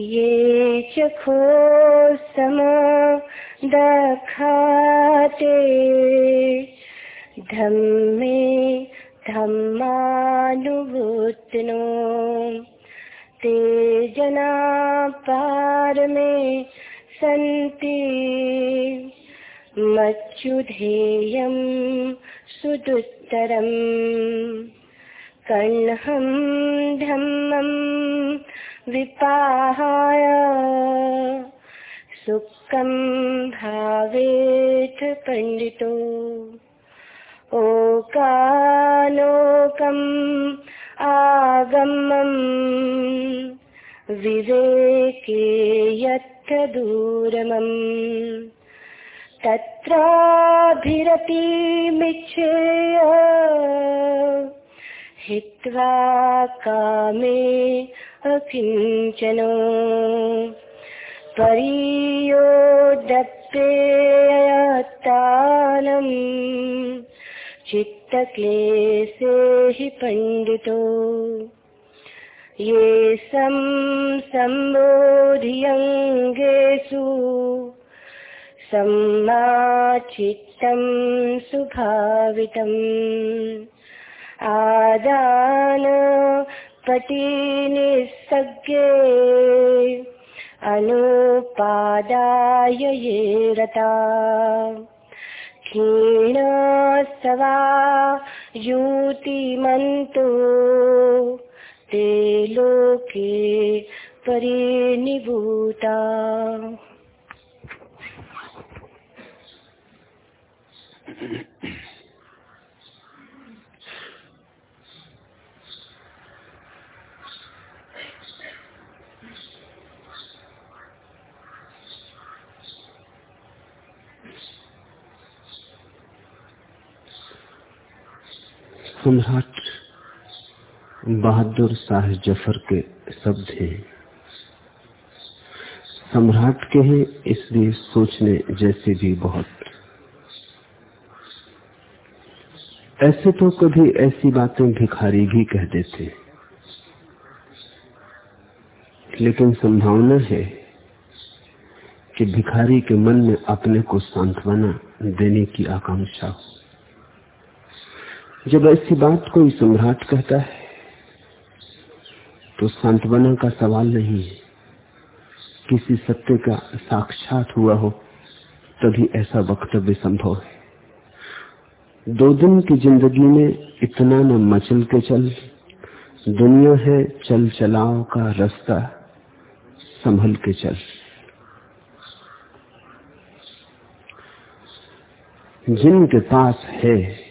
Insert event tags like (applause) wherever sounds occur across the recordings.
ये चखो सम दखाते। धम्मे धम्मानुभूतनो ते जना पार में सन्ति मच्युधेयं सुदुत्तरम्। कर्णहं धम्मम् विपाहाय। सुखं भावेथ पण्डितो। ओकालोकम् आगमम् विवेके यत्र दूरमम्। तत्राभिरतिमिच्छेय हित्वा कामे अकिञ्चनो परियोदप्येयतानम् चित्तक्लेशे हि पण्डितो। ये सं सम्बोधियङ्गेषु सम्माचित्तं सुभावितम्। आदान पटीनिस्सज्ञे अनुपादाय ये रता। क्षीणसवा युतिमन्तो ते लोके परिनिभूता। (clears throat) सम्राट बहादुर शाह ज़फ़र के शब्द हैं। सम्राट के हैं, इसलिए सोचने जैसे भी बहुत। ऐसे तो कभी ऐसी बातें भिखारी भी कह देते। लेकिन संभावना है कि भिखारी के मन में अपने को सांत्वना देने की आकांक्षा हो। जब ऐसी बात कोई सम्राट कहता है तो सांत्वना का सवाल नहीं है। किसी सत्य का साक्षात हुआ हो, तभी ऐसा वक्तव्य संभव है। दो दिन की ज़िंदगी में इतना न मचल के चल, दुनिया है चल चलाओ का रास्ता संभल के चल। जिनके पास है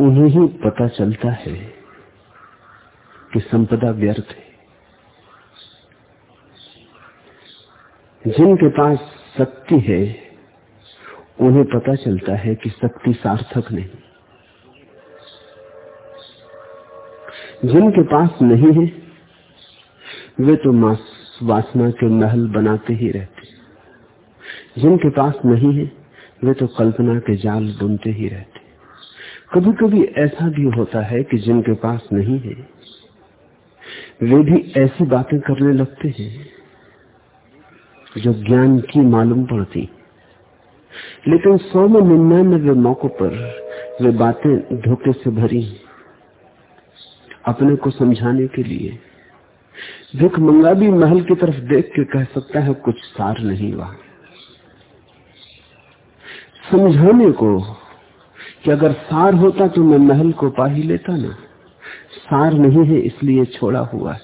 उन्हें ही पता चलता है कि संपदा व्यर्थ है। जिनके पास शक्ति है, उन्हें पता चलता है कि शक्ति सार्थक नहीं। जिनके पास नहीं है, वे तो मास वासना के महल बनाते ही रहते जिनके पास नहीं है, वे तो कल्पना के जाल बुनते ही रहते कभी कभी ऐसा भी होता है कि जिनके पास नहीं है, वे भी ऐसी बातें करने लगते हैं जो ज्ञान की मालूम पड़ती। लेकिन सौ में निन्यानबे मौकों पर वे बातें धोखे से भरी अपने को समझाने के लिए। भिख मंगा भी महल की तरफ़ देख के कह सकता है, कुछ सार नहीं वहाँ समझाने को कि अगर सार होता तो मैं महल को पा ही लेता ना। सार नहीं है, इसलिए छोड़ा हुआ है।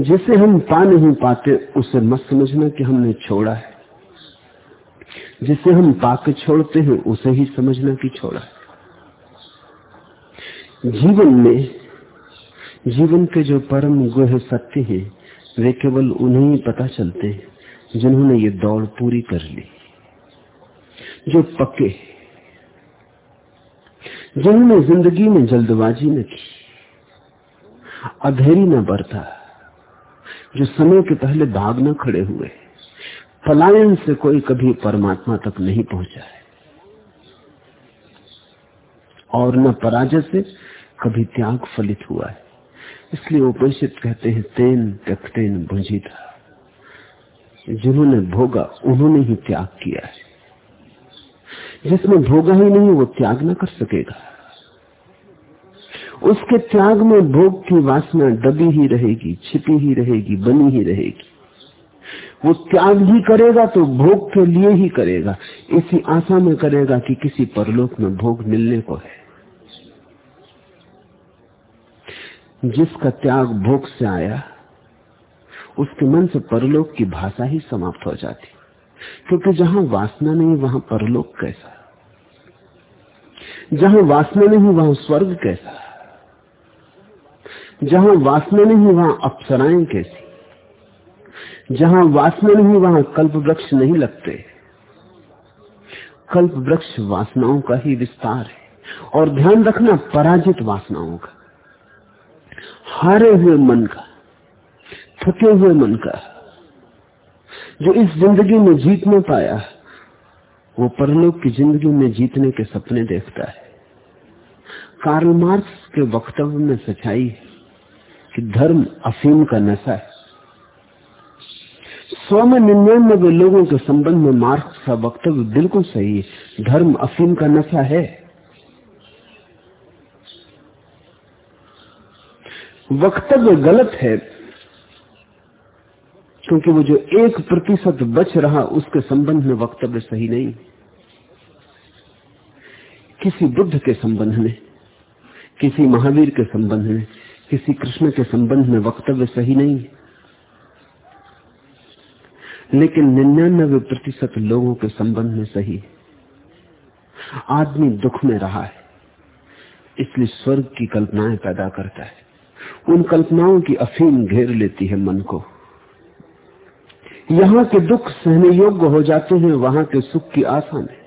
जिसे हम पा नहीं पाते, उसे मत समझना कि हमने छोड़ा है। जिसे हम पाके छोड़ते हैं, उसे ही समझना कि छोड़ा है। जीवन में, जीवन के जो परम गुह सत्य हैं, वे केवल उन्हें ही पता चलते हैं, जिन्होंने ये दौड़ पूरी कर ली। जो पक्के जिन्होंने ज़िंदगी में जल्दबाजी न की, अधेरी न बरता, जो समय के पहले भाग न खड़े हुए, पलायन से कोई कभी परमात्मा तक नहीं पहुँचा है। और न पराजय से कभी त्याग फलित हुआ है। इसलिए उपनिषद कहते हैं तेन तेन त्यक्तेन भुंजीता। जिन्होंने भोगा, उन्होंने ही त्याग किया है। जिसने भोगा ही नहीं, वो त्याग ना कर सकेगा। उसके त्याग में भोग की वासना दबी ही रहेगी, छिपी ही रहेगी, बनी ही रहेगी। वो त्याग ही करेगा तो भोग के लिए ही करेगा। इसी आशा में करेगा कि किसी परलोक में भोग मिलने को है। जिसका त्याग भोग से आया, उसके मन से परलोक की भाषा ही समाप्त हो जाती। क्योंकि जहाँ वासना नहीं, वहाँ परलोक कैसा जहाँ वासना नहीं, वहाँ स्वर्ग कैसा जहाँ वासना नहीं, वहाँ अप्सराएँ कैसी जहाँ वासना नहीं, वहाँ कल्प वृक्ष नहीं लगते। कल्प वृक्ष वासनाओं का ही विस्तार है। और ध्यान रखना, पराजित वासनाओं का। हारे हुए मन का, थके हुए मन का। जो इस ज़िंदगी में जीत न पाया, वो परलोक की ज़िंदगी में जीतने के सपने देखता है। कार्ल मार्क्स के वक्तव्य में सच्चाई है कि धर्म अफीम का नशा है। सौ में निन्यानबे लोगों के संबंध में मार्क्स का वक्तव्य बिल्कुल सही है, धर्म अफीम का नशा है। वक्तव्य गलत है क्योंकि वो जो एक प्रतिशत बच रहा उसके संबंध में वक्तव्य सही नहीं। किसी बुद्ध के संबंध में, किसी महावीर के संबंध में, किसी कृष्ण के संबंध में वक्तव्य सही नहीं। लेकिन निन्यानबे प्रतिशत लोगों के संबंध में सही। आदमी दुख में रहा है, इसलिए स्वर्ग की कल्पनाएँ पैदा करता है। उन कल्पनाओं की अफीम घेर लेती है मन को। यहाँ के दुख सहने योग्य हो जाते हैं, वहाँ के सुख की आशा में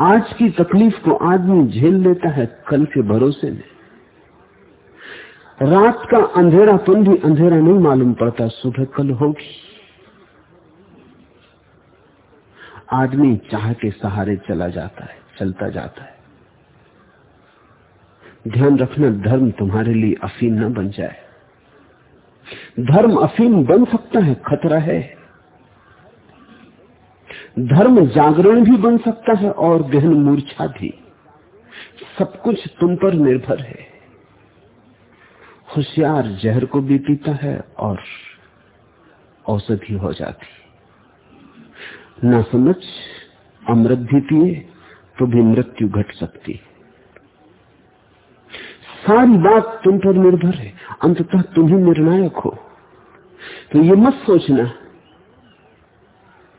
आज की तकलीफ़ को आदमी झेल लेता है, कल के भरोसे में। रात का अंधेरापन भी अंधेरा नहीं मालूम पड़ता, सुबह कल होगी। आदमी चाह के सहारे चला जाता है, चलता जाता है। ध्यान रखना, धर्म तुम्हारे लिए अफीम न बन जाए। धर्म अफीम बन सकता है, खतरा है। धर्म जागरण भी बन सकता है और गहन मूर्छा भी। सब कुछ तुम पर निर्भर है। होशियार जहर को भी पीता है और औषधि हो जाती। ना समझ, अमृत भी पिए तो भी मृत्यु घट सकती। है सारी बात तुम पर निर्भर है। अंततः तुम ही निर्णायक हो। तो ये मत सोचना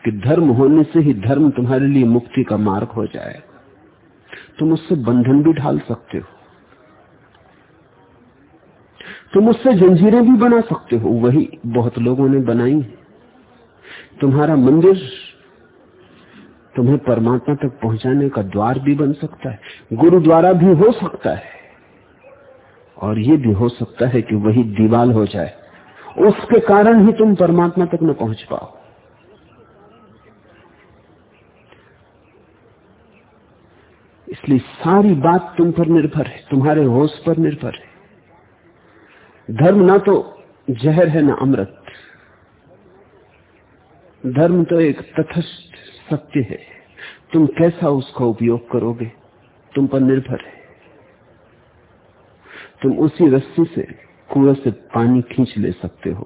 कि धर्म होने से ही धर्म तुम्हारे लिए मुक्ति का मार्ग हो जाए तुम उससे बंधन भी ढाल सकते हो। तुम उससे जंजीरें भी बना सकते हो। वही बहुत लोगों ने बनाई तुम्हारा मंदिर तुम्हें परमात्मा तक पहुँचाने का द्वार भी बन सकता है। गुरुद्वारा भी हो सकता है। और ये भी हो सकता है कि वही दीवाल हो जाए। उसके कारण ही तुम परमात्मा तक न पहुँच पाओ। इसलिए सारी बात तुम पर निर्भर है, तुम्हारे होश पर निर्भर है। धर्म ना तो जहर है, ना अमृत। धर्म तो एक तथस्थ सत्य है। तुम कैसा उसका उपयोग करोगे? तुम पर निर्भर है। तुम उसी रस्सी से कुएँ से पानी खींच ले सकते हो।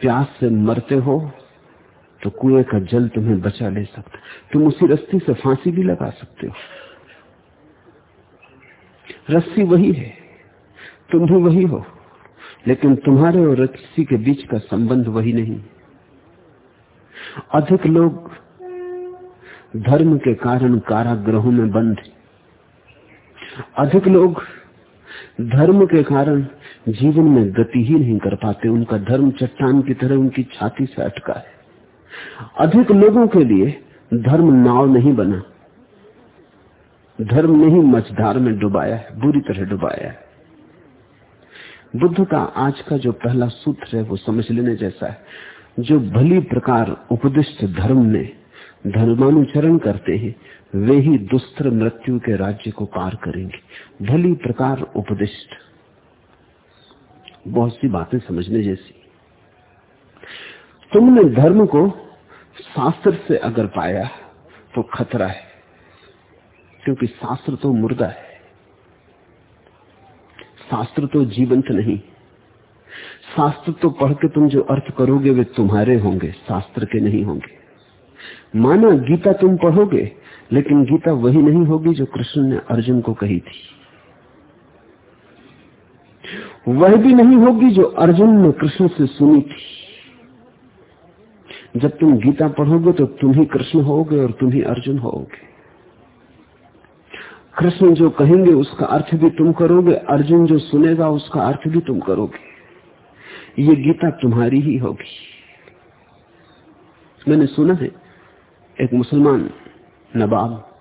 प्यास से मरते हो तो कुएँ का जल तुम्हें बचा ले सकता तुम उसी रस्सी से फांसी भी लगा सकते हो। रस्सी वही है, तुम भी वही हो, लेकिन तुम्हारे और रस्सी के बीच का संबंध वही नहीं। अधिक लोग धर्म के कारण कारागृहों में बंद अधिक लोग धर्म के कारण जीवन में गति ही नहीं कर पाते, उनका धर्म चट्टान की तरह उनकी छाती से अटका है। अधिक लोगों के लिए धर्म नाव नहीं बना, धर्म ने ही मझधार में डुबाया है, बुरी तरह डुबाया है। बुद्ध का आज का जो पहला सूत्र है, वो समझ लेने जैसा है, जो भली प्रकार उपदिष्ट धर्म ने धर्मानुचरण करते हैं वे ही दुस्तर मृत्यु के राज्य को पार करेंगे। भली प्रकार उपदिष्ट। बहुत सी बातें समझने जैसी। तुमने धर्म को शास्त्र से अगर पाया तो खतरा है, क्योंकि शास्त्र तो मुर्दा है। शास्त्र तो जीवंत नहीं। शास्त्र तो पढ़ के तुम जो अर्थ करोगे वे तुम्हारे होंगे, शास्त्र के नहीं होंगे। माना गीता तुम पढ़ोगे लेकिन गीता वही नहीं होगी जो कृष्ण ने अर्जुन को कही थी। वह भी नहीं होगी जो अर्जुन ने कृष्ण से सुनी थी। जब तुम गीता पढ़ोगे तो तुम ही कृष्ण होगे और तुम ही अर्जुन होगे। कृष्ण जो कहेंगे उसका अर्थ भी तुम करोगे, अर्जुन जो सुनेगा उसका अर्थ भी तुम करोगे। ये गीता तुम्हारी ही होगी। मैंने सुना है, एक मुसलमान नवाब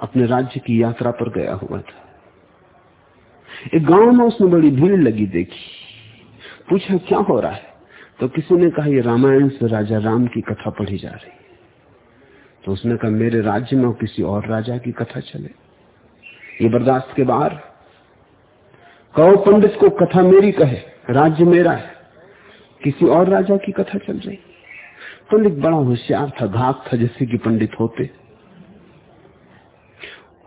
अपने राज्य की यात्रा पर गया हुआ था। एक गाँव में उसने बड़ी भीड़ लगी देखी। पूछा, क्या हो रहा है? तो किसी ने कहा, ये रामायण से राजा राम की कथा पढ़ी जा रही तो उसने कहा, मेरे राज्य में किसी और राजा की कथा चले। ये बर्दाश्त के बाहर। कहो, पंडित को कथा मेरी कहे, राज्य मेरा है। किसी और राजा की कथा चल रही पंडित बड़ा होशियार था घाक था, जैसे कि पंडित होते।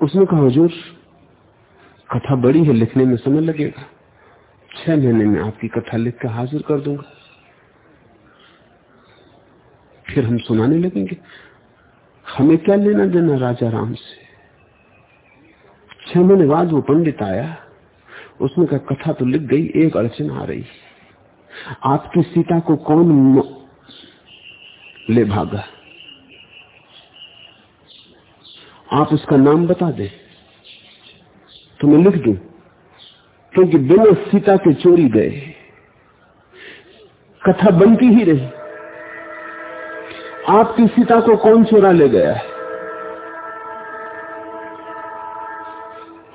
उसने कहा, हजूर, कथा बड़ी है, लिखने में समय लगेगा। छह महीने में आपकी कथा लिख कर हाजिर कर दूँगा। फिर हम सुनाने लगेंगे। हमें क्या लेना देना राजा राम से? छह महीने बाद वो पंडित आया। उसने कहा, कथा तो लिख गई, एक अड़चन आ रही आपकी सीता को कौन ले भागा। आप उसका नाम बता दे। तो मैं लिख दू? क्योंकि बिना सीता के चोरी गए। कथा बनती ही रही। आपकी सीता को कौन चोरा ले गया है?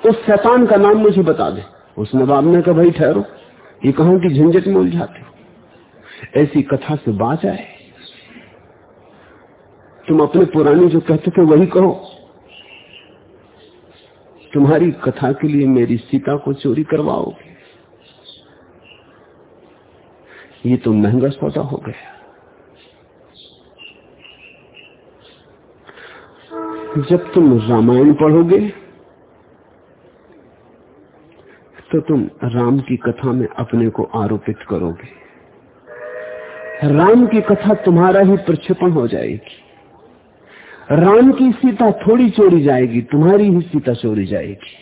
तो शैतान का नाम मुझे बता दे। उस नवाब ने कहा, भाई ठहरो। ये कहो कि झंझट में उलझाते हो? ऐसी कथा से बाज आए। तुम अपने पुराने जो कहते थे, वही कहो। तुम्हारी कथा के लिए मेरी सीता को चोरी करवाओगे? ये तो महँगा सौदा हो गया। जब तुम रामायण पढ़ोगे तो तुम राम की कथा में अपने को आरोपित करोगे। राम की कथा तुम्हारा ही प्रक्षेपण हो जाएगी। राम की सीता थोड़ी चोरी जाएगी, तुम्हारी ही सीता चोरी जाएगी।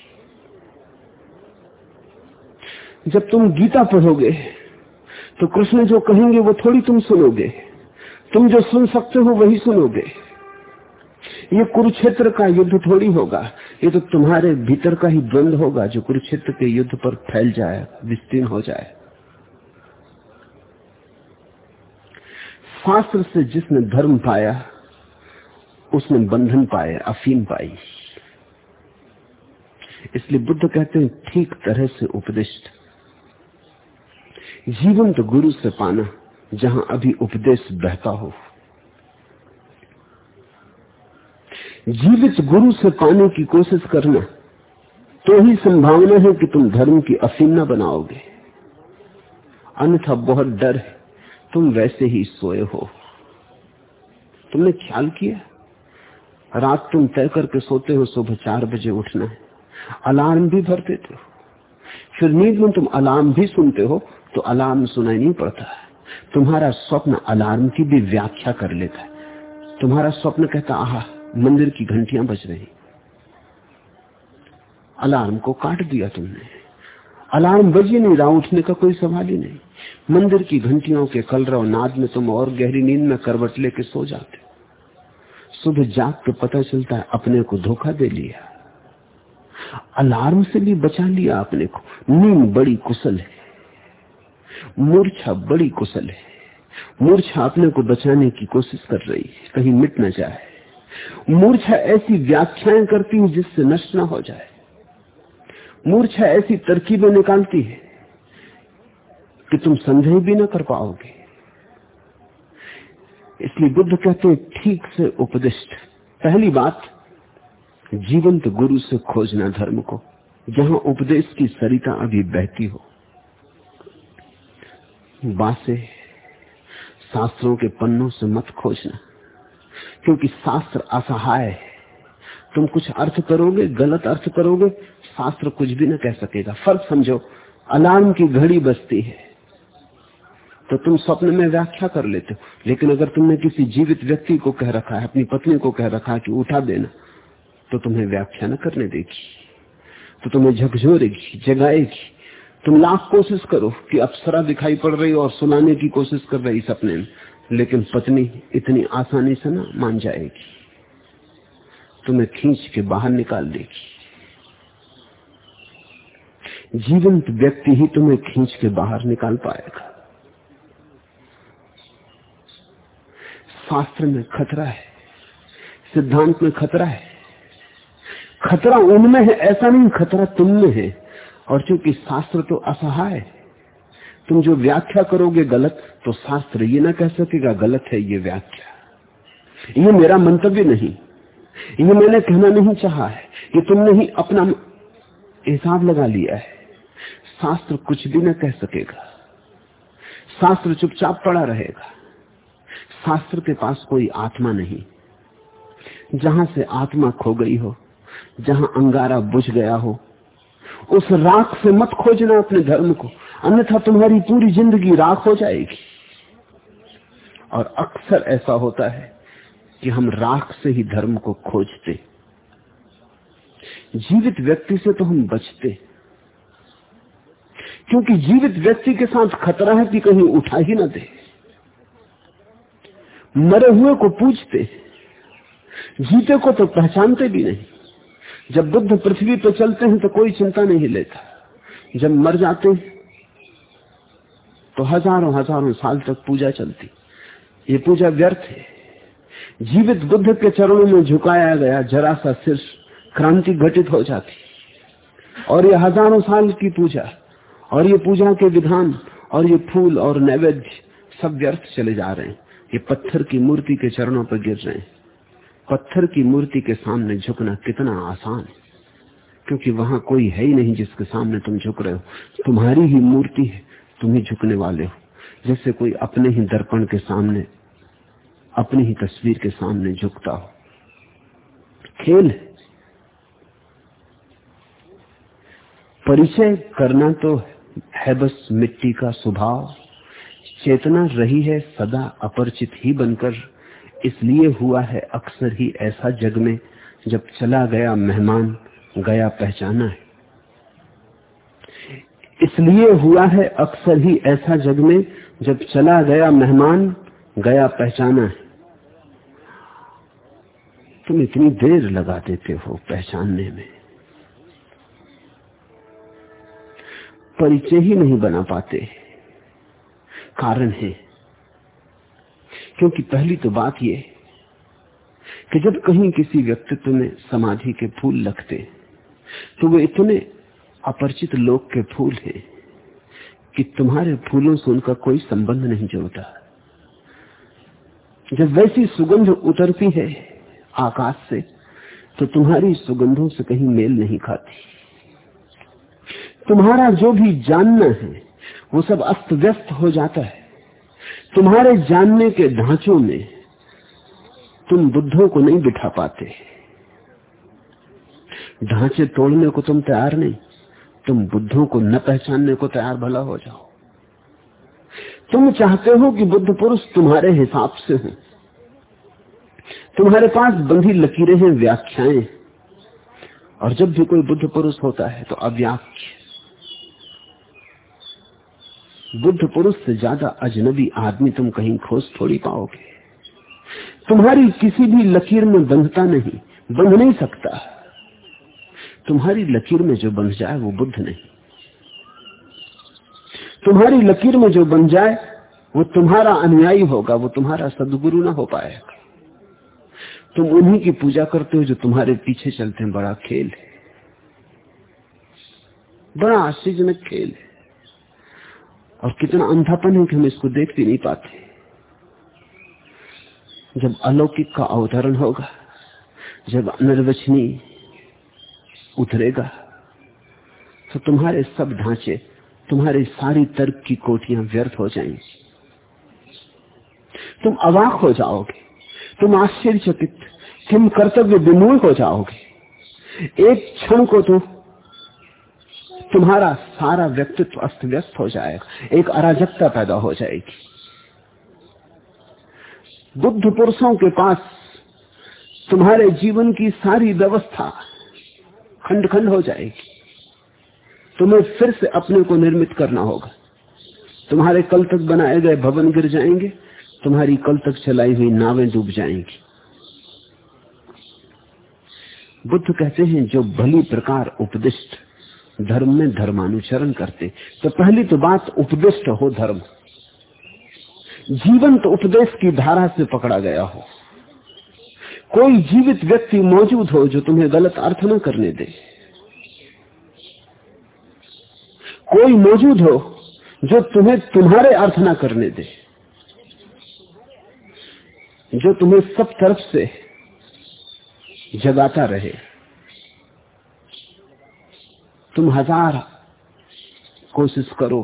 जब तुम गीता पढ़ोगे तो कृष्ण जो कहेंगे वो थोड़ी तुम सुनोगे। तुम जो सुन सकते हो वही सुनोगे। ये कुरुक्षेत्र का युद्ध थोड़ी होगा, ये तो तुम्हारे भीतर का ही द्वंद होगा जो कुरुक्षेत्र के युद्ध पर फैल जाए, विस्तीर्ण हो जाए। शास्त्र से जिसने धर्म पाया उसने बंधन पाए, अफीम पाई। इसलिए बुद्ध कहते हैं, ठीक तरह से उपदिष्ट। जीवन तो गुरु से पाना, जहाँ अभी उपदेश बहता हो। जीवित गुरु से पाने की कोशिश करना तो ही संभावना है कि तुम धर्म की अफीम न बनाओगे। अन्यथा बहुत डर है, तुम वैसे ही सोए हो। तुमने ख्याल किया? रात तुम तय करके सोते हो, सुबह चार बजे उठना है। अलार्म भी भर देते हो। फिर नींद में तुम अलार्म भी सुनते हो तो अलार्म सुनाई नहीं पड़ता है। तुम्हारा स्वप्न अलार्म की भी व्याख्या कर लेता है। तुम्हारा स्वप्न कहता, आह, मंदिर की घंटियाँ बज रही। अलार्म को काट दिया तुमने। अलार्म बज ही नहीं रहा, उठने का कोई सवाल ही नहीं। मंदिर की घंटियों के कलरव नाद में तुम और गहरी नींद में करवट लेके सो जाते सुबह जाग के पता चलता है, अपने को धोखा दे लिया। अलार्म से भी बचा लिया अपने को। नींद बड़ी कुशल है। मूर्छा बड़ी कुशल है। मूर्छा अपने को बचाने की कोशिश कर रही है, कहीं मिट न जाए। मूर्छा ऐसी व्याख्याएँ करती है जिससे नष्ट ना हो जाए। मूर्छा ऐसी तरकीबें निकालती है कि तुम संदेह भी ना कर पाओगे। इसलिए बुद्ध कहते ठीक से उपदिष्ट। पहली बात, जीवंत गुरु से खोजना धर्म को। जहाँ उपदेश की सरिता अभी बहती हो। बासे, शास्त्रों के पन्नों से मत खोजना। क्योंकि शास्त्र असहाय है। तुम कुछ अर्थ करोगे, गलत अर्थ करोगे, शास्त्र कुछ भी न कह सकेगा। फ़र्क समझो, अलार्म की घड़ी बजती है। तो तुम स्वप्न में व्याख्या कर लेते हो। लेकिन अगर तुमने किसी जीवित व्यक्ति को कह रखा है, अपनी पत्नी को कह रखा है कि उठा देना तो तुम्हें व्याख्या न करने देगी तो तुम्हें झकझोरेगी, जगाएगी। तुम लाख कोशिश करो कि अप्सरा दिखाई पड़ रही और सुनाने की कोशिश कर रही सपने में, लेकिन पत्नी इतनी आसानी से ना मान जाएगी। तुम्हें खींच के बाहर निकाल देगी। जीवंत व्यक्ति ही तुम्हें खींच के बाहर निकाल पाएगा। शास्त्र में खतरा है, सिद्धांत में खतरा है। खतरा उनमें है, ऐसा नहीं खतरा तुम में है। और चूँकि शास्त्र तो असहाय है, तुम जो व्याख्या करोगे गलत तो शास्त्र ये ना कह सकेगा, गलत है ये व्याख्या। ये मेरा मंतव्य नहीं। ये मैंने कहना नहीं चाहा है। ये तुमने ही अपना हिसाब लगा लिया है। शास्त्र कुछ भी ना कह सकेगा। शास्त्र चुपचाप पड़ा रहेगा। शास्त्र के पास कोई आत्मा नहीं। जहाँ से आत्मा खो गई हो, जहाँ अंगारा बुझ गया हो, उस राख से मत खोजना अपने धर्म को, अन्यथा तुम्हारी पूरी ज़िंदगी राख हो जाएगी। और अक्सर ऐसा होता है कि हम राख से ही धर्म को खोजते। जीवित व्यक्ति से तो हम बचते। क्योंकि जीवित व्यक्ति के साथ खतरा है कि कहीं उठा ही ना दे। मरे हुए को पूछते जीते को तो पहचानते भी नहीं। जब बुद्ध पृथ्वी पर चलते हैं तो कोई चिंता नहीं लेता। जब मर जाते हैं तो हज़ारों हज़ारों साल तक पूजा चलती। ये पूजा व्यर्थ है। जीवित बुद्ध के चरणों में झुकाया गया जरा सा सिर क्रांति घटित हो जाती। और ये हज़ारों साल की पूजा, और ये पूजा के विधान, और ये फूल और नैवेद्य सब व्यर्थ चले जा रहे हैं। ये पत्थर की मूर्ति के चरणों पर गिर रहे हैं पत्थर की मूर्ति के सामने झुकना कितना आसान है। क्योंकि वहाँ कोई है ही नहीं जिसके सामने तुम झुक रहे हो। तुम्हारी ही मूर्ति है, तुम ही झुकने वाले हो। जैसे कोई अपने ही दर्पण के सामने, अपनी ही तस्वीर के सामने झुकता हो। खेल परिचय करना तो है बस मिट्टी का स्वभाव। चेतना रही है, सदा अपरिचित ही बनकर। इसलिए हुआ है अक्सर ही ऐसा जग में, जब चला गया मेहमान, गया पहचाना है। इसलिए हुआ है अक्सर ही ऐसा जग में, जब चला गया मेहमान, गया पहचाना है। तुम इतनी देर लगा देते हो पहचानने में। परिचय ही नहीं बना पाते। कारण है। क्योंकि पहली तो बात यह कि जब कहीं किसी व्यक्तित्व में समाधि के फूल लगते तो वे इतने अपरिचित लोग के फूल हैं कि तुम्हारे फूलों से उनका कोई संबंध नहीं जोड़ता। जब वैसी सुगंध उतरती है आकाश से तो तुम्हारी सुगंधों से कहीं मेल नहीं खाती। तुम्हारा जो भी जानना है वो सब अस्त व्यस्त हो जाता है। तुम्हारे जानने के ढांचों में तुम बुद्धों को नहीं बिठा पाते। ढांचे तोड़ने को तुम तैयार नहीं। तुम बुद्धों को न पहचानने को तैयार भला हो जाओ। तुम चाहते हो कि बुद्ध पुरुष तुम्हारे हिसाब से हो। तुम्हारे पास बंधी लकीरें हैं, व्याख्याएँ। और जब भी कोई बुद्ध पुरुष होता है तो अव्याख्या। बुद्ध पुरुष से ज़्यादा अजनबी आदमी तुम कहीं खोज थोड़ी पाओगे। तुम्हारी किसी भी लकीर में बंधता नहीं, बंध नहीं सकता। तुम्हारी लकीर में जो बंध जाए वो बुद्ध नहीं। तुम्हारी लकीर में जो बन जाए, वो तुम्हारा अनुयायी होगा, वो तुम्हारा सदगुरु ना हो पाएगा। तुम उन्हीं की पूजा करते हो जो तुम्हारे पीछे चलते हैं, बड़ा खेल है। बड़ा आश्चर्यजनक खेल है। और कितना अंधापन है कि हम इसको देख भी नहीं पाते। जब अलौकिक का अवतरण होगा, जब निर्वचनीय उतरेगा तो तुम्हारे सब ढांचे, तुम्हारी सारी तर्क की कोटियाँ व्यर्थ हो जाएँगी। तुम अवाक हो जाओगे, तुम आश्चर्यचकित, तुम कर्तव्य विमूल हो जाओगे। एक क्षण को तो तुम्हारा सारा व्यक्तित्व अस्त व्यस्त हो जाएगा। एक अराजकता पैदा हो जाएगी। बुद्ध पुरुषों के पास तुम्हारे जीवन की सारी व्यवस्था खंड खंड हो जाएगी। तुम्हें फिर से अपने को निर्मित करना होगा। तुम्हारे कल तक बनाए गए भवन गिर जाएँगे। तुम्हारी कल तक चलाई हुई नावें डूब जाएँगी। बुद्ध कहते हैं, जो भली प्रकार उपदिष्ट धर्म में धर्मानुचरण करते। तो पहली तो बात उपदिष्ट हो धर्म। जीवन तो उपदेश की धारा से पकड़ा गया हो। कोई जीवित व्यक्ति मौजूद हो जो तुम्हें गलत अर्थ न करने दे। कोई मौजूद हो जो तुम्हें तुम्हारे अर्थ ना करने दे। जो तुम्हें सब तरफ़ से जगाता रहे। तुम हज़ार कोशिश करो।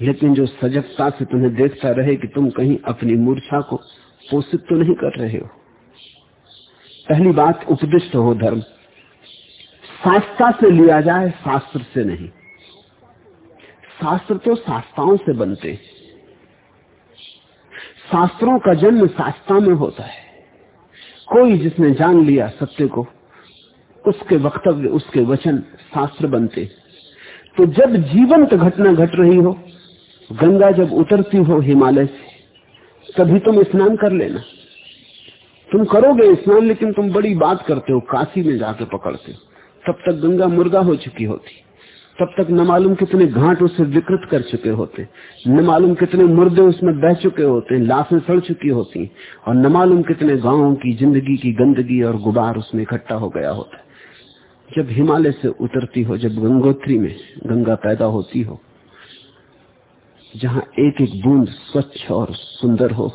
लेकिन जो सजगता से तुम्हें देखता रहे कि तुम कहीं अपनी मूर्छा को पोषित तो नहीं कर रहे हो। पहली बात, उपदिष्ट हो धर्म। शास्त्रा से लिया जाए, शास्त्र से नहीं। शास्त्र तो शास्त्राओं से बनते शास्त्रों का जन्म शास्त्रा में होता है। कोई जिसने जान लिया सत्य को उसके वक्तव्य, उसके वचन शास्त्र बनते। तो जब जीवंत घटना घट रही हो, गंगा जब उतरती हो हिमालय से, तभी तुम स्नान कर लेना। तुम करोगे स्नान, लेकिन तुम बड़ी बात करते हो, काशी में जाके पकड़ते हो। तब तक गंगा मुर्गा हो चुकी होती। तब तक न मालूम कितने घाट उसे विकृत कर चुके होते, न मालूम कितने मुर्दे उसमें बह चुके होते, लाशें सड़ चुकी होती, और न मालूम कितने गाँवों की ज़िंदगी की गंदगी और गुबार उसमें इकट्ठा हो गया होता। जब हिमालय से उतरती हो, जब गंगोत्री में गंगा पैदा होती हो, जहाँ एक एक बूंद स्वच्छ और सुंदर हो,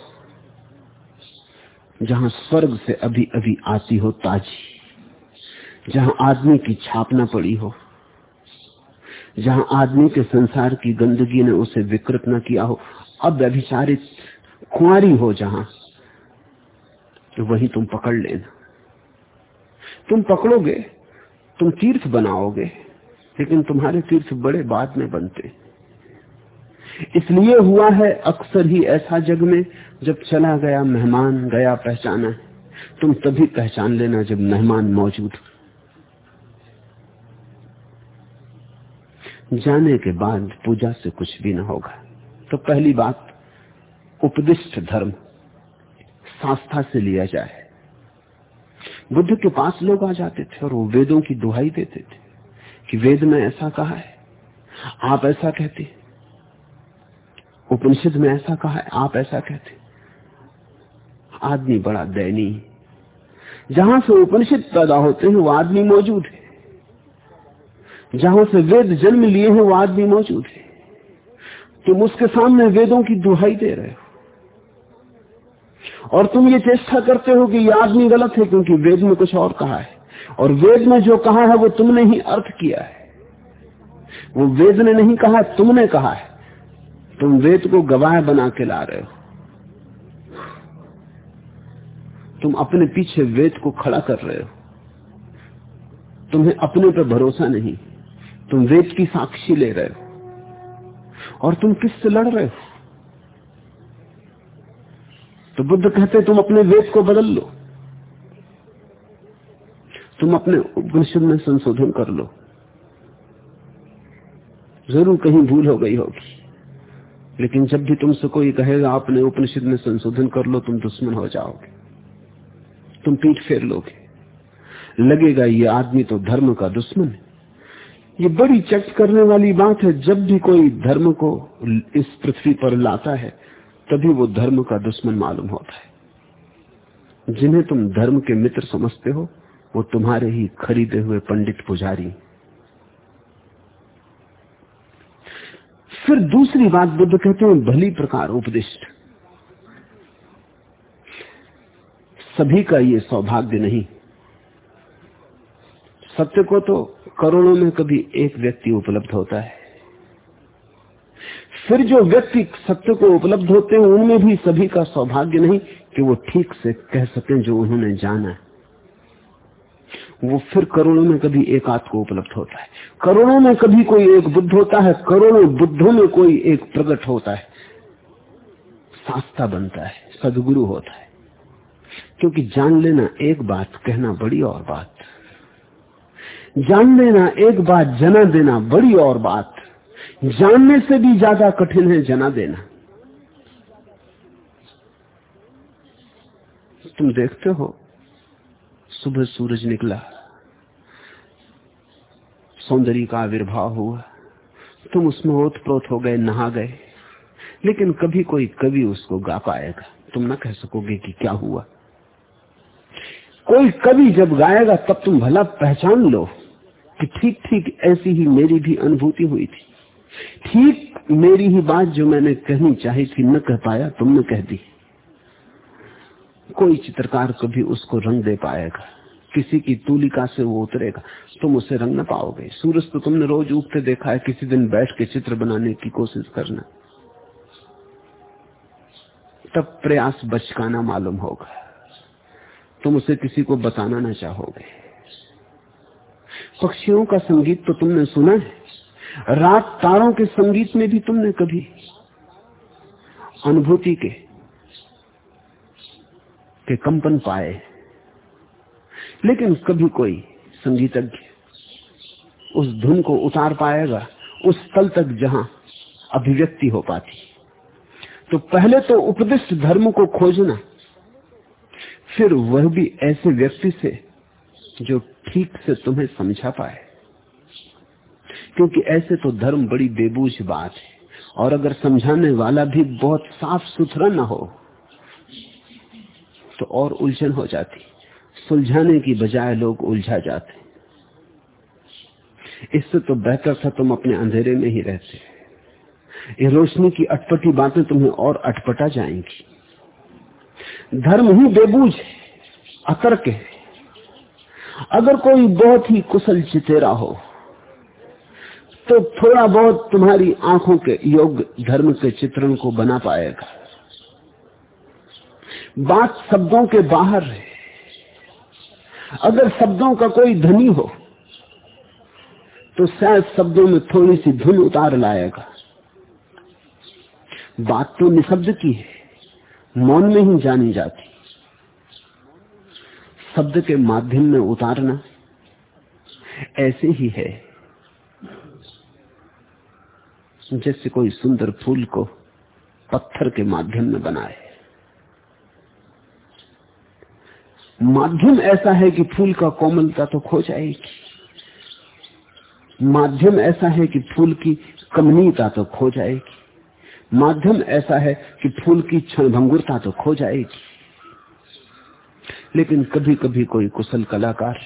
जहाँ स्वर्ग से अभी अभी आती हो ताजी, जहाँ आदमी की छाप न पड़ी हो, जहाँ आदमी के संसार की गंदगी ने उसे विकृत न किया हो, अब अभिचारित कुआरी हो जहाँ तो वही तुम पकड़ लेना। तुम पकड़ोगे तुम तीर्थ बनाओगे, लेकिन तुम्हारे तीर्थ बड़े बाद में बनते। इसलिए हुआ है अक्सर ही ऐसा जग में, जब चला गया मेहमान, गया पहचाना। तुम तभी पहचान लेना जब मेहमान मौजूद जाने के बाद पूजा से कुछ भी ना होगा। तो पहली बात, उपदिष्ट धर्म शास्त्रा से लिया जाए। बुद्ध के पास लोग आ जाते थे और वो वेदों की दुहाई देते थे कि वेद में ऐसा कहा है, आप ऐसा कहते। उपनिषद में ऐसा कहा है, आप ऐसा कहते। आदमी बड़ा दयनीय। जहाँ से उपनिषद पैदा होते हैं, वो आदमी मौजूद है। जहाँ से वेद जन्म लिए हैं, वो आदमी मौजूद है। तुम उसके सामने वेदों की दुहाई दे रहे हो। और तुम ये चेष्टा करते हो कि ये आदमी गलत है क्योंकि वेद में कुछ और कहा है। और वेद में जो कहा है, वो तुमने ही अर्थ किया है। वो वेद ने नहीं कहा, तुमने कहा है। तुम वेद को गवाह बना के ला रहे हो। तुम अपने पीछे वेद को खड़ा कर रहे हो। तुम्हें अपने पर भरोसा नहीं। तुम वेद की साक्षी ले रहे हो। और तुम किससे लड़ रहे हो? तो बुद्ध कहते तुम अपने वेद को बदल लो। तुम अपने उपनिषद में संशोधन कर लो। ज़रूर कहीं भूल हो गई होगी। लेकिन जब भी तुमसे कोई कहेगा अपने उपनिषद में संशोधन कर लो, तुम दुश्मन हो जाओगे। तुम पीठ फेर लोगे। लगेगा, ये आदमी तो धर्म का दुश्मन है। ये बड़ी चट करने वाली बात है, जब भी कोई धर्म को इस पृथ्वी पर लाता है तभी वो धर्म का दुश्मन मालूम होता है। जिन्हें तुम धर्म के मित्र समझते हो, वो तुम्हारे ही खरीदे हुए पंडित पुजारी। फिर दूसरी बात बुद्ध कहते हैं, भली प्रकार उपदिष्ट। सभी का ये सौभाग्य नहीं। सत्य को तो करोड़ों में कभी एक व्यक्ति उपलब्ध होता है। फिर जो व्यक्ति सत्य को उपलब्ध होते हैं, उनमें भी सभी का सौभाग्य नहीं कि वो ठीक से कह सकें जो उन्होंने जाना है। वो फिर करोड़ों में कभी एक आध को उपलब्ध होता है। करोड़ों में कभी कोई एक बुद्ध होता है, करोड़ों बुद्धों में कोई एक प्रकट होता है। शास्ता बनता है, सदगुरु होता है। क्योंकि जान लेना एक बात, कहना बड़ी और बात। जान लेना एक बात, जना देना बड़ी और बात। जानने से भी ज़्यादा कठिन है जना देना। तुम देखते हो, सुबह सूरज निकला, सौंदर्य का आविर्भाव हुआ, तुम उसमें ओतप्रोत हो गए, नहा गए, लेकिन कभी कोई कवि उसको गा पाएगा। तुम ना कह सकोगे कि क्या हुआ। कोई कवि जब गाएगा, तब तुम भला पहचान लो कि ठीक ठीक ऐसी ही मेरी भी अनुभूति हुई थी। ठीक मेरी ही बात जो मैंने कहनी चाहिए थी, न कह पाया, तुमने कह दी। कोई चित्रकार कभी उसको रंग दे पाएगा, किसी की तूलिका से वो उतरेगा, तुम उसे रंग न पाओगे। सूरज तो तुमने रोज उगते देखा है, किसी दिन बैठ के चित्र बनाने की कोशिश करना। तब प्रयास बचकाना मालूम होगा। तुम उसे किसी को बताना ना चाहोगे। पक्षियों का संगीत तो तुमने सुना है रात तारों के संगीत में भी तुमने कभी अनुभूति के के कंपन पाए लेकिन कभी कोई संगीतज्ञ उस धुन को उतार पाएगा, उस तल तक जहाँ अभिव्यक्ति हो पाती। तो पहले तो उपदिष्ट धर्म को खोजना, फिर वह भी ऐसे व्यक्ति से जो ठीक से तुम्हें समझा पाए। क्योंकि ऐसे तो धर्म बड़ी बेबूझ बात है। और अगर समझाने वाला भी बहुत साफ़ सुथरा ना हो तो और उलझन हो जाती। सुलझाने की बजाय लोग उलझा जाते। इससे तो बेहतर था तुम अपने अंधेरे में ही रहते। ये रोशनी की अटपटी बातें तुम्हें और अटपटा जाएँगी। धर्म ही बेबूझ है, अतर्क है। अगर कोई बहुत ही कुशल चितेरा हो तो थोड़ा बहुत तुम्हारी आँखों के योग, धर्म के चित्रण को बना पाएगा। बात शब्दों के बाहर है। अगर शब्दों का कोई धनी हो तो शायद शब्दों में थोड़ी सी धुन उतार लाएगा। बात तो निशब्द की है, मौन में ही जानी जाती। शब्द के माध्यम में उतारना ऐसे ही है। जैसे कोई सुंदर फूल को पत्थर के माध्यम में बनाए। माध्यम ऐसा है कि फूल का कोमलता तो खो जाएगी। माध्यम ऐसा है कि फूल की कमनीयता तो खो जाएगी। माध्यम ऐसा है कि फूल की क्षणभंगुरता तो खो जाएगी। लेकिन कभी कभी कोई कुशल कलाकार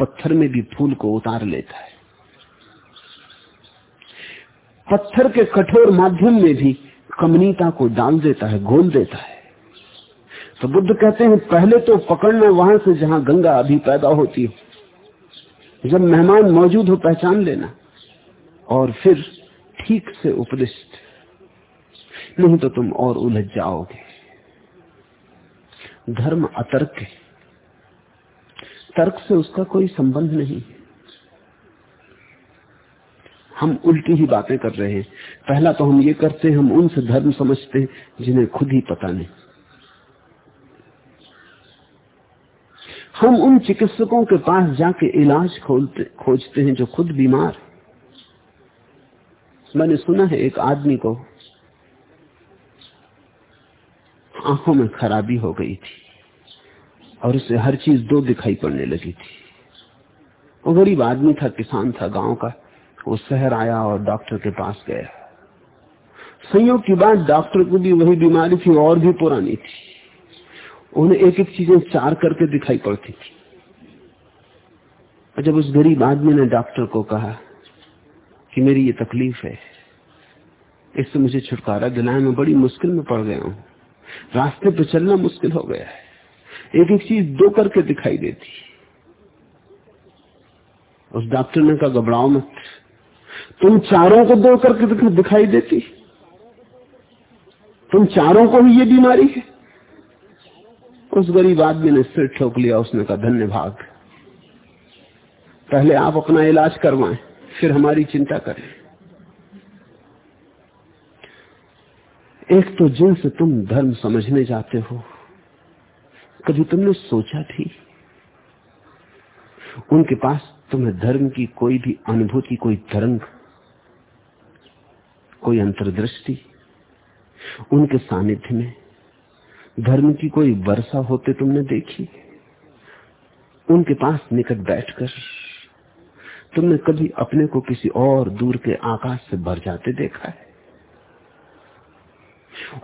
पत्थर में भी फूल को उतार लेता है। पत्थर के कठोर माध्यम में भी कमनीता को डाल देता है, घोल देता है। तो बुद्ध कहते हैं, पहले तो पकड़ना वहाँ से जहाँ गंगा अभी पैदा होती हो। जब मेहमान मौजूद हो, पहचान लेना। और फिर ठीक से उपदिष्ट। नहीं तो तुम और उलझ जाओगे। धर्म अतर्क है। तर्क से उसका कोई संबंध नहीं। हम उल्टी ही बातें कर रहे हैं। पहला तो हम ये करते हैं, हम उनसे धर्म समझते हैं, जिन्हें खुद ही पता नहीं। हम उन चिकित्सकों के पास जाके इलाज खोलते, खोजते हैं जो खुद बीमार मैंने सुना है एक आदमी को आँखों में खराबी हो गई थी और उसे हर चीज़ दो दिखाई पड़ने लगी थी। वो गरीब आदमी था, किसान था, गाँव का। वो शहर आया और डॉक्टर के पास गया। संयोग की बात डॉक्टर को भी वही बीमारी थी, और भी पुरानी थी। उन्हें एक एक चीज़ें चार करके दिखाई पड़ती थी। और जब उस गरीब आदमी ने डॉक्टर को कहा कि मेरी ये तकलीफ़ है, इससे मुझे छुटकारा दिलाए, मैं बड़ी मुश्किल में पड़ गया हूँ। रास्ते पर चलना मुश्किल हो गया है। एक एक चीज़ दो करके दिखाई देती। उस डॉक्टर ने कहा, घबराओ मत। तुम चारों को दो करके दिखाई देती? तुम चारों को ही ये बीमारी है? उस गरीब आदमी ने सिर ठोक लिया, उसने कहा, धन्य भाग। पहले आप अपना इलाज करवाएँ, फिर हमारी चिंता करें। एक तो जिनसे तुम धर्म समझने जाते हो, कभी तुमने सोचा थी उनके पास तुम्हें धर्म की कोई भी अनुभूति, कोई तरंग कोई अंतर्दृष्टि, उनके सानिध्य में, धर्म की कोई वर्षा होते तुमने देखी? उनके पास निकट बैठकर तुमने कभी अपने को किसी और दूर के आकाश से भर जाते देखा है?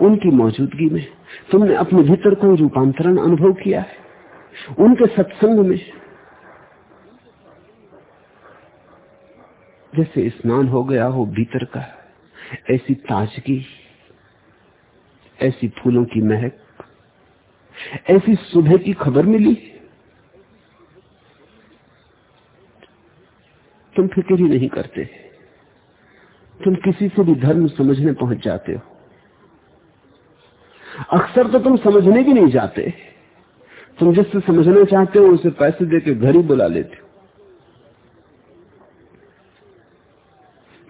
उनकी मौजूदगी में तुमने अपने भीतर कोई रूपांतरण अनुभव किया है? उनके सत्संग में जैसे स्नान हो गया हो भीतर का ऐसी ताजगी, ऐसी फूलों की महक, ऐसी सुबह की खबर मिली। तुम फ़िक्र ही नहीं करते। तुम किसी से भी धर्म समझने पहुँच जाते हो। अक्सर तो तुम समझने भी नहीं जाते। तुम जिससे समझना चाहते हो, उसे पैसे देके घर ही बुला लेते हो।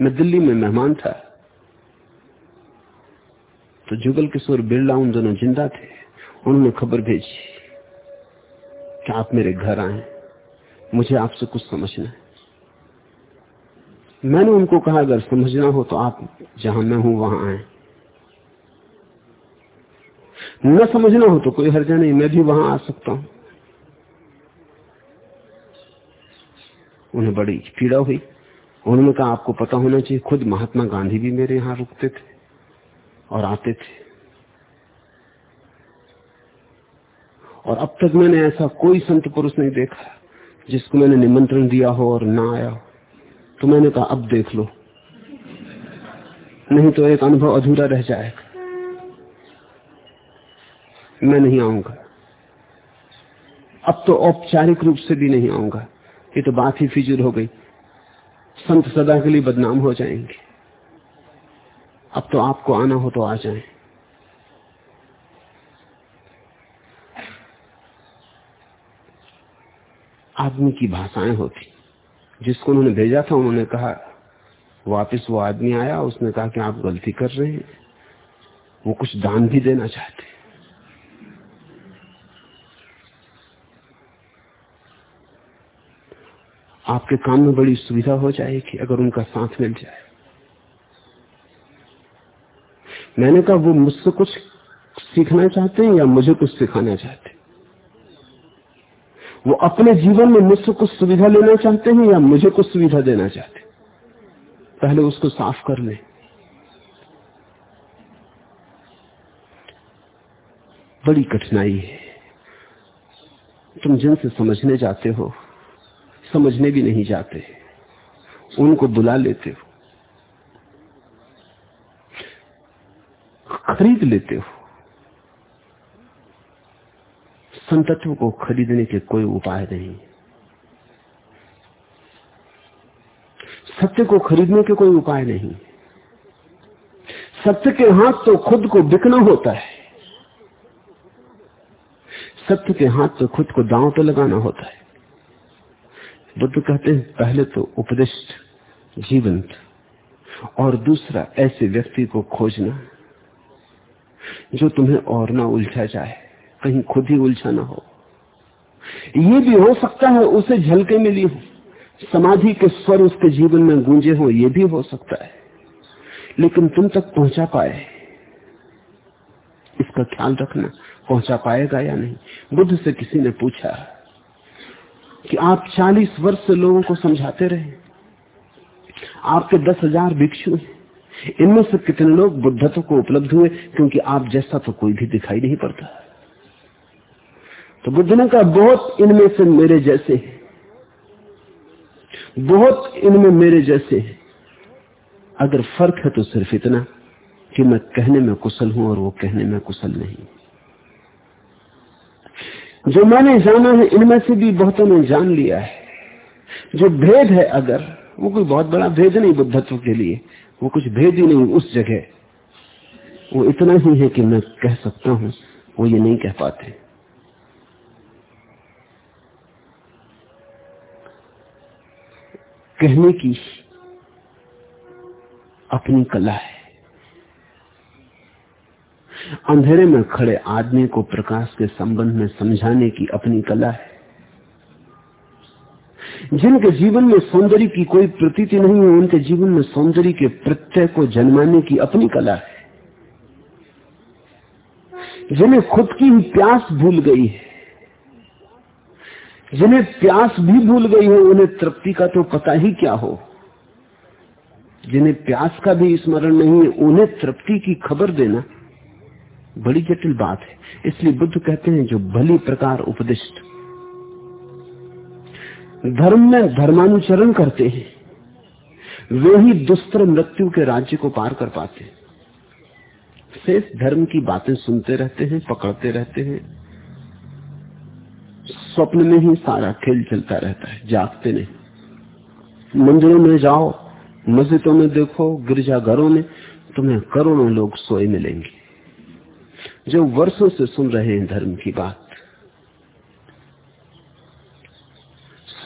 मैं दिल्ली में मेहमान था। तो जुगल किशोर बिरला उन दोनों ज़िंदा थे। उन्होंने खबर भेजी कि आप मेरे घर आए। मुझे आपसे कुछ समझना है। मैंने उनको कहा, अगर समझना हो तो आप जहाँ मैं हूँ वहाँ आए। न समझना हो तो कोई हर्जा नहीं, मैं भी वहाँ आ सकता हूँ। उन्हें बड़ी पीड़ा हुई। उन्होंने कहा, आपको पता होना चाहिए, खुद महात्मा गांधी भी मेरे यहाँ रुकते थे। और आते थे। और अब तक मैंने ऐसा कोई संत पुरुष नहीं देखा जिसको मैंने निमंत्रण दिया हो और ना आया हो। तो मैंने कहा, अब देख लो। नहीं तो एक अनुभव अधूरा रह जाएगा। मैं नहीं आऊँगा। अब तो औपचारिक रूप से भी नहीं आऊँगा। ये तो बात ही फिजुल हो गई। संत सदा के लिए बदनाम हो जाएँगे। अब तो आपको आना हो तो आ जाए। आदमी की भाषाएँ होती। जिसको उन्होंने भेजा था, उन्होंने कहा, वापस वो आदमी आया, उसने कहा कि आप गलती कर रहे हैं। वो कुछ दान भी देना चाहते आपके काम में बड़ी सुविधा हो जाएगी अगर उनका साथ मिल जाए। मैंने कहा, वो मुझसे कुछ सीखना चाहते हैं या मुझे कुछ सिखाना चाहते हैं? वो अपने जीवन में मुझसे कुछ सुविधा लेना चाहते हैं या मुझे कुछ सुविधा देना चाहते हैं? पहले उसको साफ़ कर ले। बड़ी कठिनाई है। तुम जिनसे समझने जाते हो, समझने भी नहीं जाते, उनको बुला लेते हो। खरीद लेते हो। संतत्व को खरीदने के कोई उपाय नहीं। सत्य को खरीदने के कोई उपाय नहीं। सत्य के हाथ तो खुद को बिकना होता है। सत्य के हाथ तो खुद को दांव पे लगाना होता है। बुद्ध कहते हैं, पहले तो उपदिष्ट, जीवंत, और दूसरा ऐसे व्यक्ति को खोजना। जो तुम्हें और ना उलझा जाए, कहीं खुद ही उलझा ना हो। ये भी हो सकता है उसे झलके मिली हो, समाधि के स्वर उसके जीवन में गूंजे हो, ये भी हो सकता है। लेकिन तुम तक पहुँचा पाए। इसका ख्याल रखना, पहुँचा पाएगा या नहीं? बुद्ध से किसी ने पूछा कि आप 40 वर्ष से लोगों को समझाते रहे। आपके दस हज़ार भिक्षु इनमें से कितने लोग बुद्धत्व को उपलब्ध हुए, क्योंकि आप जैसा तो कोई भी दिखाई नहीं पड़ता। तो बुद्ध ने कहा बहुत इनमें से मेरे जैसे बहुत इनमें मेरे जैसे अगर फ़र्क है तो सिर्फ़ इतना कि मैं कहने में कुशल हूँ और वो कहने में कुशल नहीं। जो मैंने जाना है, इनमें से भी बहुतों ने जान लिया है। जो भेद है अगर, वो कोई बहुत बड़ा भेद नहीं बुद्धत्व के लिए। वो कुछ भेद ही नहीं, उस जगह। वो इतना ही है कि मैं कह सकता हूँ, वो ये नहीं कह पाते। कहने की अपनी कला है। अंधेरे में खड़े आदमी को प्रकाश के संबंध में समझाने की अपनी कला है। जिनके जीवन में सौंदर्य की कोई प्रतीति नहीं है, उनके जीवन में सौंदर्य के प्रत्यय को जन्माने की अपनी कला है। जिन्हें खुद की ही प्यास भूल गई है, जिन्हें प्यास भी भूल गई है, उन्हें तृप्ति का तो पता ही क्या हो। जिन्हें प्यास का भी स्मरण नहीं है, उन्हें तृप्ति की खबर देना बड़ी जटिल बात है। इसलिए बुद्ध कहते हैं, जो भली प्रकार उपदिष्ट धर्म में धर्मानुचरण करते हैं। वे ही दुस्तर मृत्यु के राज्य को पार कर पाते हैं। शेष धर्म की बातें सुनते रहते हैं, पकड़ते रहते हैं। स्वप्न में ही सारा खेल चलता रहता है, जागते नहीं। मंदिरों में जाओ, मस्जिदों में देखो, गिरजाघरों में तुम्हें करोड़ों लोग सोए मिलेंगे। जो वर्षों से सुन रहे हैं धर्म की बात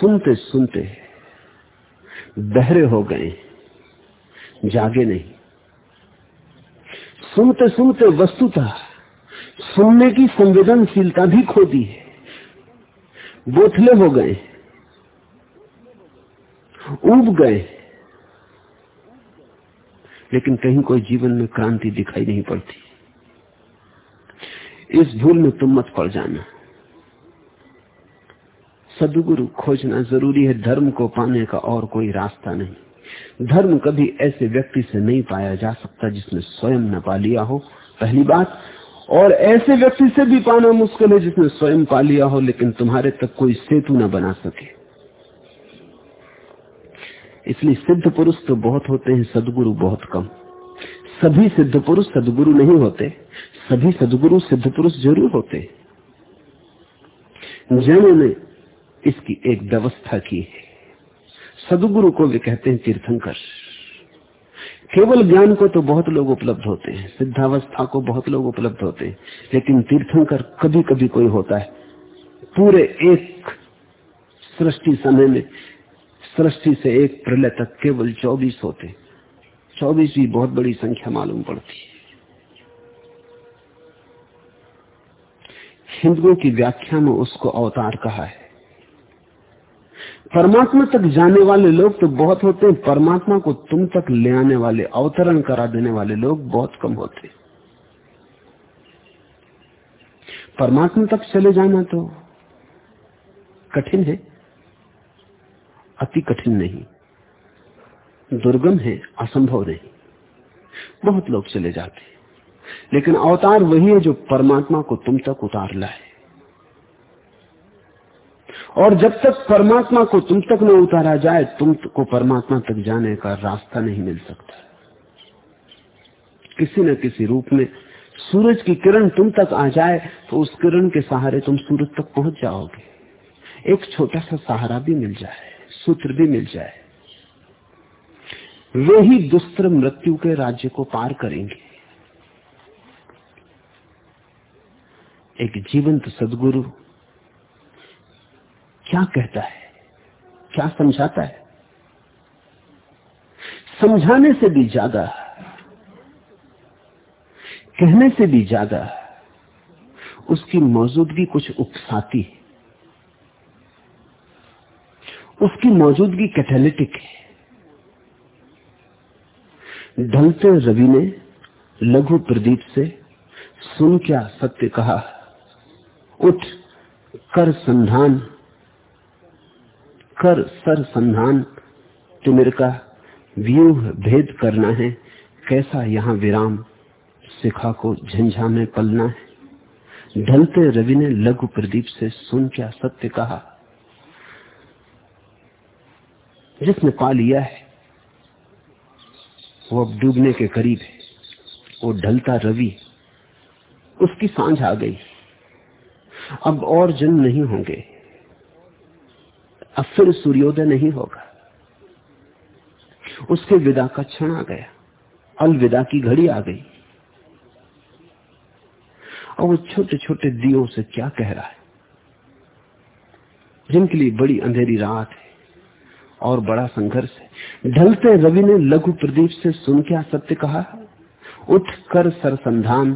सुनते सुनते बहरे हो गए, जागे नहीं। सुनते सुनते वस्तुतः सुनने की संवेदनशीलता भी खो दी है। बोथले हो गए उब गए। लेकिन कहीं कोई जीवन में क्रांति दिखाई नहीं पड़ती। इस भूल में तुम मत पड़ जाना। सदगुरु खोजना ज़रूरी है, धर्म को पाने का और कोई रास्ता नहीं। धर्म कभी ऐसे व्यक्ति से नहीं पाया जा सकता जिसने स्वयं न पा लिया हो, पहली बात। और ऐसे व्यक्ति से भी पाना मुश्किल है जिसने स्वयं पा लिया हो, लेकिन तुम्हारे तक कोई सेतु न बना सके। इसलिए सिद्ध पुरुष तो बहुत होते हैं, सदगुरु बहुत कम। सभी सिद्ध पुरुष सदगुरु नहीं होते। सभी सदगुरु सिद्ध पुरुष ज़रूर होते। जैनों ने इसकी एक व्यवस्था की है। सदगुरु को भी कहते हैं तीर्थंकर। केवल ज्ञान को तो बहुत लोग उपलब्ध होते हैं, सिद्धावस्था को बहुत लोग उपलब्ध होते हैं, लेकिन तीर्थंकर कभी कभी कोई होता है। पूरे एक सृष्टि समय में, सृष्टि से एक प्रलय तक केवल चौबीस होते चौबीस भी बहुत बड़ी संख्या मालूम पड़ती है। हिंदुओं की व्याख्या में उसको अवतार कहा है। परमात्मा तक जाने वाले लोग तो बहुत होते हैं। परमात्मा को तुम तक ले आने वाले, अवतरण करा देने वाले लोग बहुत कम होते परमात्मा तक चले जाना तो कठिन है, अति कठिन नहीं। दुर्गम है, असंभव नहीं। बहुत लोग चले जाते लेकिन अवतार वही है जो परमात्मा को तुम तक उतार लाए। और जब तक परमात्मा को तुम तक न उतारा जाए, तुम को परमात्मा तक जाने का रास्ता नहीं मिल सकता। किसी न किसी रूप में सूरज की किरण तुम तक आ जाए तो उस किरण के सहारे तुम सूरज तक पहुँच जाओगे। एक छोटा सा सहारा भी मिल जाए, सूत्र भी मिल जाए। वे ही दुस्तर मृत्यु के राज्य को पार करेंगे। एक जीवंत सदगुरु क्या कहता है? क्या समझाता है? समझाने से भी ज़्यादा, कहने से भी ज़्यादा उसकी मौजूदगी कुछ उकसाती है। उसकी मौजूदगी कैथेलिटिक है। ढलते रवि ने लघु प्रदीप से, सुन क्या सत्य कहा? उठ, कर संधान। कर सर संधान तुमिर का व्यूह भेद करना है, कैसा यहाँ विराम शिखा को झंझा में पलना है? ढलते रवि ने लघु प्रदीप से सुन क्या सत्य कहा? जिसने पा लिया है, वो अब डूबने के करीब है। वो ढलता रवि, उसकी साँझ आ गई। अब और जन्म नहीं होंगे। अब फिर सूर्योदय नहीं होगा। उसके विदा का क्षण आ गया। अलविदा की घड़ी आ गई। और वो छोटे छोटे दियो से क्या कह रहा है? जिनके लिए बड़ी अंधेरी रात है और बड़ा संघर्ष है। ढलते रवि ने लघु प्रदीप से सुन क्या सत्य कहा? उठ कर सरसंधान,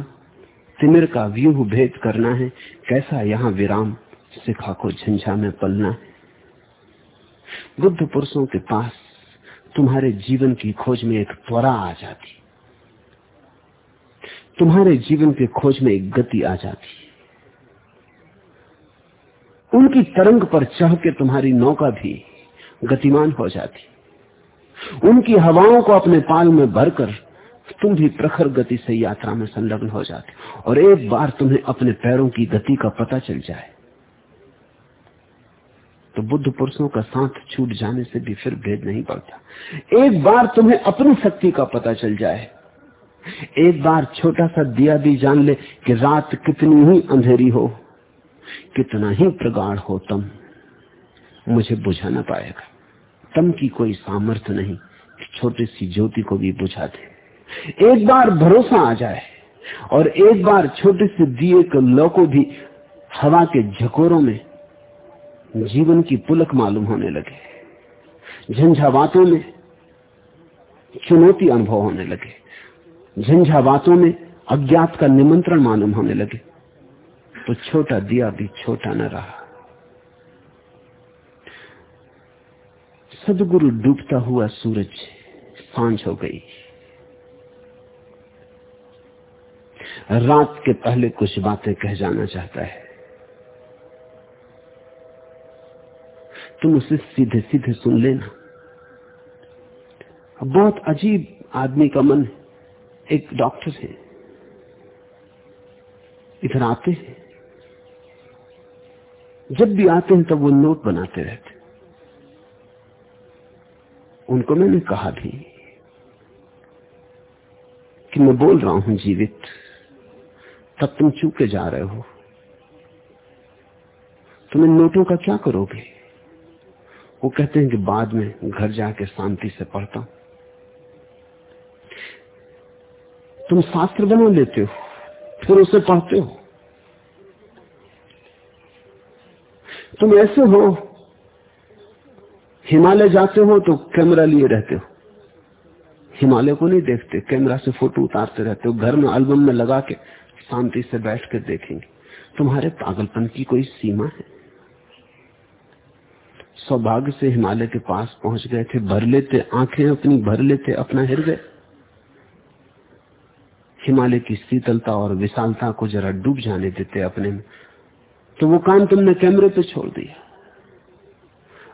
तिमिर का व्यूह भेद करना है। कैसा यहाँ विराम, सिखा को झंझा में पलना है। बुद्ध पुरुषों के पास तुम्हारे जीवन की खोज में एक त्वरा आ जाती। तुम्हारे जीवन के खोज में एक गति आ जाती। उनकी तरंग पर चढ़ के तुम्हारी नौका भी गतिमान हो जाती। उनकी हवाओं को अपने पाल में भरकर तुम भी प्रखर गति से यात्रा में संलग्न हो जाते। और एक बार तुम्हें अपने पैरों की गति का पता चल जाए। तो बुद्ध पुरुषों का साथ छूट जाने से भी फिर भेद नहीं पड़ता। एक बार तुम्हें अपनी शक्ति का पता चल जाए। एक बार छोटा सा दिया भी जान ले कि रात कितनी ही अंधेरी हो, कितना ही प्रगाढ़ हो तम। मुझे बुझा ना पाएगा। तम की कोई सामर्थ्य नहीं छोटी सी ज्योति को भी बुझा दे। एक बार भरोसा आ जाए और एक बार छोटे से दिए के लौ को भी हवा के झकोरों में जीवन की पुलक मालूम होने लगे। झंझावातों में चुनौती अनुभव होने लगे। झंझावातों में अज्ञात का निमंत्रण मालूम होने लगे। तो छोटा दिया भी छोटा न रहा। सदगुरु डूबता हुआ सूरज साँझ हो गई। रात के पहले कुछ बातें कह जाना चाहता है। तुम उसे सीधे सीधे सुन लेना। बहुत अजीब आदमी का मन है। एक डॉक्टर है। इधर आते हैं। जब भी आते हैं तब वो नोट बनाते रहते उनको मैंने कहा भी कि मैं बोल रहा हूँ, जीवित, तब तुम चूके जा रहे हो। तुम इन नोटों का क्या करोगे? वो कहते हैं कि बाद में घर जाके शांति से पढ़ता हूँ। तुम शास्त्र बना लेते हो, फिर उसे पढ़ते हो। तुम ऐसे हो, हिमालय जाते हो तो कैमरा लिए रहते हो। हिमालय को नहीं देखते, कैमरा से फ़ोटो उतारते रहते हो, घर में एल्बम में लगा के शांति से बैठ कर देखेंगे। तुम्हारे पागलपन की कोई सीमा है? सौभाग्य से हिमालय के पास पहुँच गए थे। भर लेते, आँखें अपनी भर लेते, अपना हृदय। हिमालय की शीतलता और विशालता को जरा डूब जाने देते अपने में। तो वो काम तुमने कैमरे पे छोड़ दिया।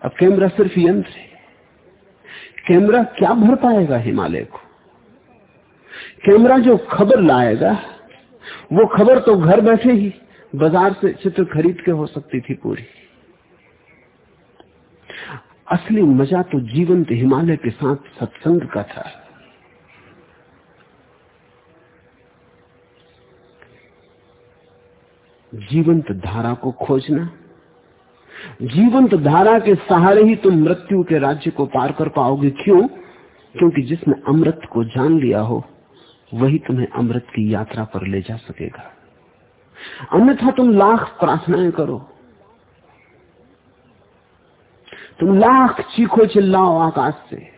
अब कैमरा सिर्फ़ यंत्र है। कैमरा क्या भर पाएगा हिमालय को? कैमरा जो खबर लाएगा, वो खबर तो घर बैठे ही बाज़ार से चित्र खरीद के हो सकती थी पूरी। असली मज़ा तो जीवंत हिमालय के साथ सत्संग का था। जीवंत धारा को खोजना, जीवंत धारा के सहारे ही तुम मृत्यु के राज्य को पार कर पाओगे। क्यों? क्योंकि जिसने अमृत को जान लिया हो, वही तुम्हें अमृत की यात्रा पर ले जा सकेगा। अन्यथा तुम लाख प्रार्थनाएँ करो तुम लाख चीखो चिल्लाओ आकाश से।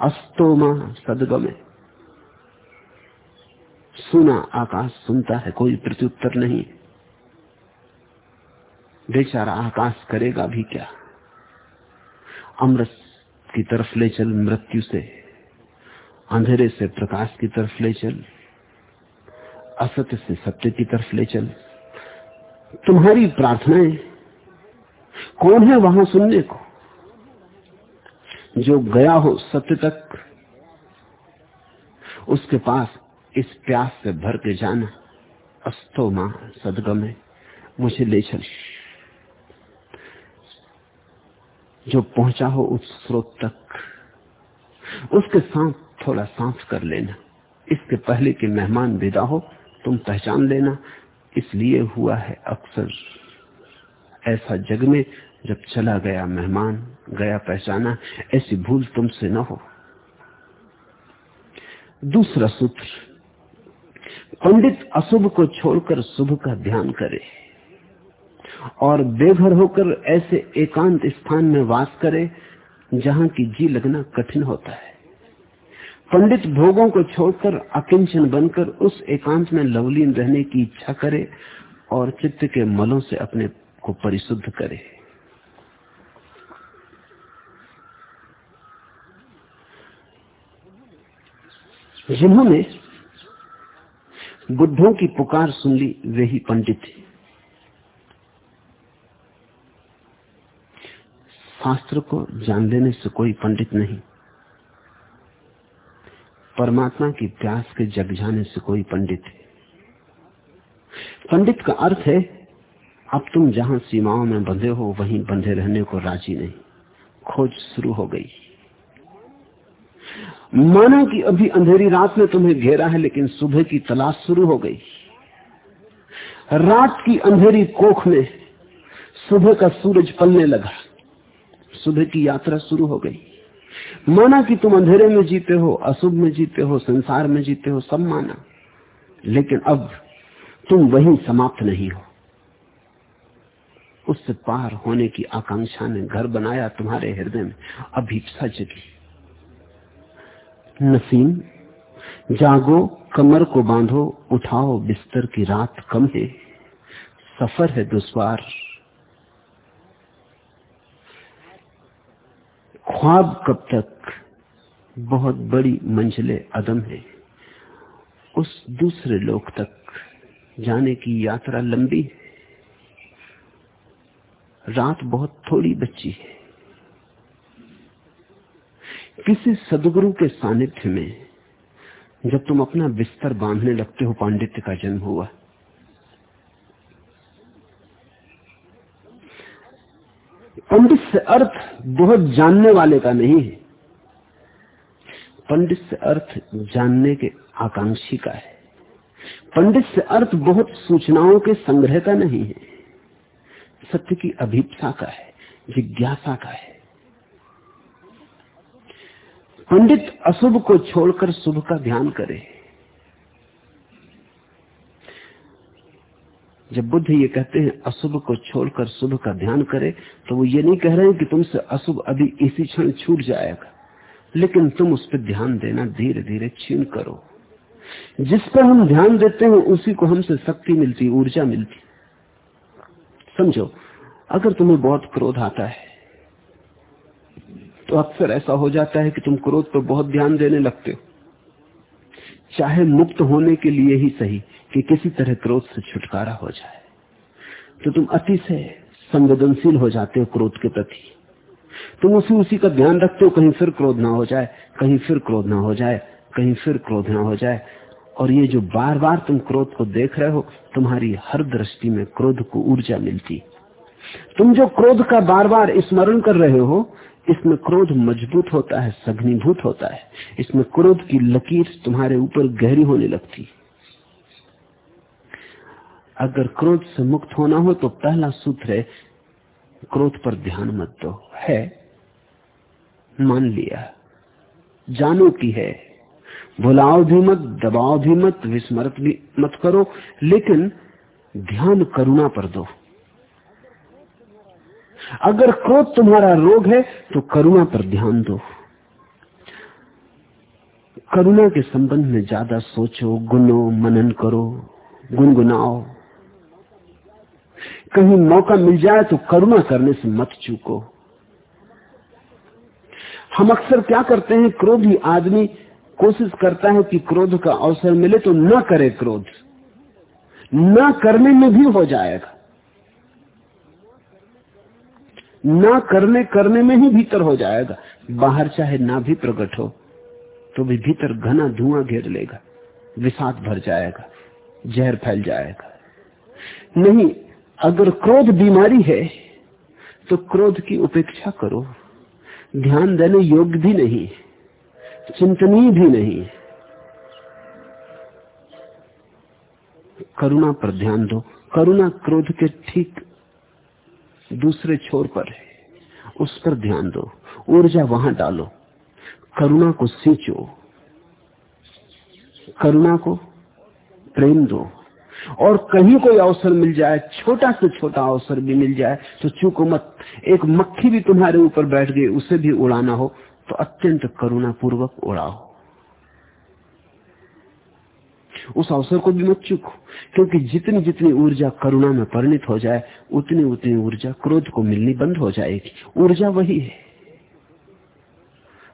अस्तो माँ सदगमे। सुना आकाश सुनता है, कोई प्रत्युत्तर नहीं। बेचारा आकाश करेगा भी क्या? अमृत की तरफ़ ले चल मृत्यु से, अंधेरे से प्रकाश की तरफ़ ले चल असत्य से सत्य की तरफ़ ले चल। तुम्हारी प्रार्थनाएँ कौन है वहाँ सुनने को? जो गया हो सत्य तक, उसके पास इस प्यास से भर के जाना। अस्तो माँ, सदगमे मुझे ले चल। जो पहुँचा हो उस स्रोत तक, उसके साथ थोड़ा सांस कर लेना। इसके पहले कि मेहमान विदा हो, तुम पहचान लेना, इसलिए हुआ है अक्सर ऐसा जग में जब चला गया मेहमान, गया पहचाना, ऐसी भूल तुमसे न हो। दूसरा सूत्र, पंडित अशुभ को छोड़कर शुभ का ध्यान करे और बेघर होकर ऐसे एकांत स्थान में वास करे जहाँ की जी लगना कठिन होता है। पंडित भोगों को छोड़कर अकिंचन बनकर उस एकांत में लवलीन रहने की इच्छा करे और चित्त के मलों से अपने को परिशुद्ध करे। जिन्होंने बुद्धों की पुकार सुन ली, वे ही पंडित थे। शास्त्र को जान लेने से कोई पंडित नहीं। परमात्मा की प्यास के जग जाने से कोई पंडित है। पंडित का अर्थ है, अब तुम जहाँ सीमाओं में बंधे हो, वहीं बंधे रहने को राज़ी नहीं। खोज शुरू हो गई। मानो कि अभी अंधेरी रात में तुम्हें घेरा है, लेकिन सुबह की तलाश शुरू हो गई। रात की अंधेरी कोख में सुबह का सूरज पलने लगा। सुबह की यात्रा शुरू हो गई। माना कि तुम अंधेरे में जीते हो, अशुभ में जीते हो, संसार में जीते हो, सब माना। लेकिन अब तुम वही समाप्त नहीं हो। उससे पार होने की आकांक्षा ने घर बनाया तुम्हारे हृदय में। अभीपसा जगी नसीम, जागो, कमर को बांधो, उठाओ बिस्तर की रात कम है। सफ़र है दुश्वार। ख्वाब कब तक? बहुत बड़ी मंजिले अदम है। उस दूसरे लोक तक जाने की यात्रा लंबी है। रात बहुत थोड़ी बच्ची है। किसी सदगुरु के सानिध्य में जब तुम अपना बिस्तर बांधने लगते हो, पांडित्य का जन्म हुआ। पंडित से अर्थ बहुत जानने वाले का नहीं है। पंडित से अर्थ जानने के आकांक्षी का है। पंडित से अर्थ बहुत सूचनाओं के संग्रह का नहीं है। सत्य की अभिप्सा का है, जिज्ञासा का है। पंडित अशुभ को छोड़कर शुभ का ध्यान करे। जब बुद्ध ये कहते हैं, अशुभ को छोड़कर शुभ का ध्यान करे तो वो ये नहीं कह रहे हैं कि तुमसे अशुभ अभी इसी क्षण छूट जाएगा, लेकिन तुम उस पर ध्यान देना धीरे धीरे छीन करो। जिस पर हम ध्यान देते हैं, उसी को हमसे शक्ति मिलती, ऊर्जा मिलती। समझो, अगर तुम्हें बहुत क्रोध आता है तो अक्सर ऐसा हो जाता है कि तुम क्रोध पर बहुत ध्यान देने लगते हो। चाहे मुक्त होने के लिए ही सही कि किसी तरह क्रोध से छुटकारा हो जाए। तो तुम अति से संवेदनशील हो जाते हो क्रोध के प्रति। तुम उसी उसी का ध्यान रखते हो, कहीं फिर क्रोध ना हो जाए, कहीं फिर क्रोध ना हो जाए, कहीं फिर क्रोध ना हो जाए। और ये जो बार बार तुम क्रोध को देख रहे हो, तुम्हारी हर दृष्टि में क्रोध को ऊर्जा मिलती तुम जो क्रोध का बार बार स्मरण कर रहे हो इसमें क्रोध मज़बूत होता है सघनीभूत होता है। इसमें क्रोध की लकीर तुम्हारे ऊपर गहरी होने लगती। अगर क्रोध से मुक्त होना हो तो पहला सूत्र है, क्रोध पर ध्यान मत दो। है। मान लिया। जानो की है। भुलाओ भी मत, दबाओ भी मत विस्मृत भी मत करो, लेकिन ध्यान करुणा पर दो। अगर क्रोध तुम्हारा रोग है तो करुणा पर ध्यान दो। करुणा के संबंध में ज़्यादा सोचो, गुनो, मनन करो, गुनगुनाओ। कहीं मौका मिल जाए तो करुणा करने से मत चूको। हम अक्सर क्या करते हैं, क्रोधी आदमी कोशिश करता है कि क्रोध का अवसर मिले तो न करे क्रोध। न करने में भी हो जाएगा। ना करने करने में ही भीतर हो जाएगा। बाहर चाहे ना भी प्रकट हो तो भी भीतर घना धुआँ घेर लेगा, विषाद भर जाएगा, जहर फैल जाएगा। नहीं, अगर क्रोध बीमारी है तो क्रोध की उपेक्षा करो। ध्यान देने योग्य भी नहीं, चिंतनीय भी नहीं। करुणा पर ध्यान दो। करुणा क्रोध के ठीक दूसरे छोर पर है। उस पर ध्यान दो। ऊर्जा वहाँ डालो। करुणा को सींचो। करुणा को प्रेम दो। और कहीं कोई अवसर मिल जाए, छोटा से छोटा अवसर भी मिल जाए तो चूको मत। एक मक्खी भी तुम्हारे ऊपर बैठ गई, उसे भी उड़ाना हो तो अत्यंत करुणा पूर्वक उड़ाओ। उस अवसर को भी मत चूको, क्योंकि जितनी जितनी ऊर्जा करुणा में परिणित हो जाए, उतनी उतनी ऊर्जा क्रोध को मिलनी बंद हो जाएगी। ऊर्जा वही है।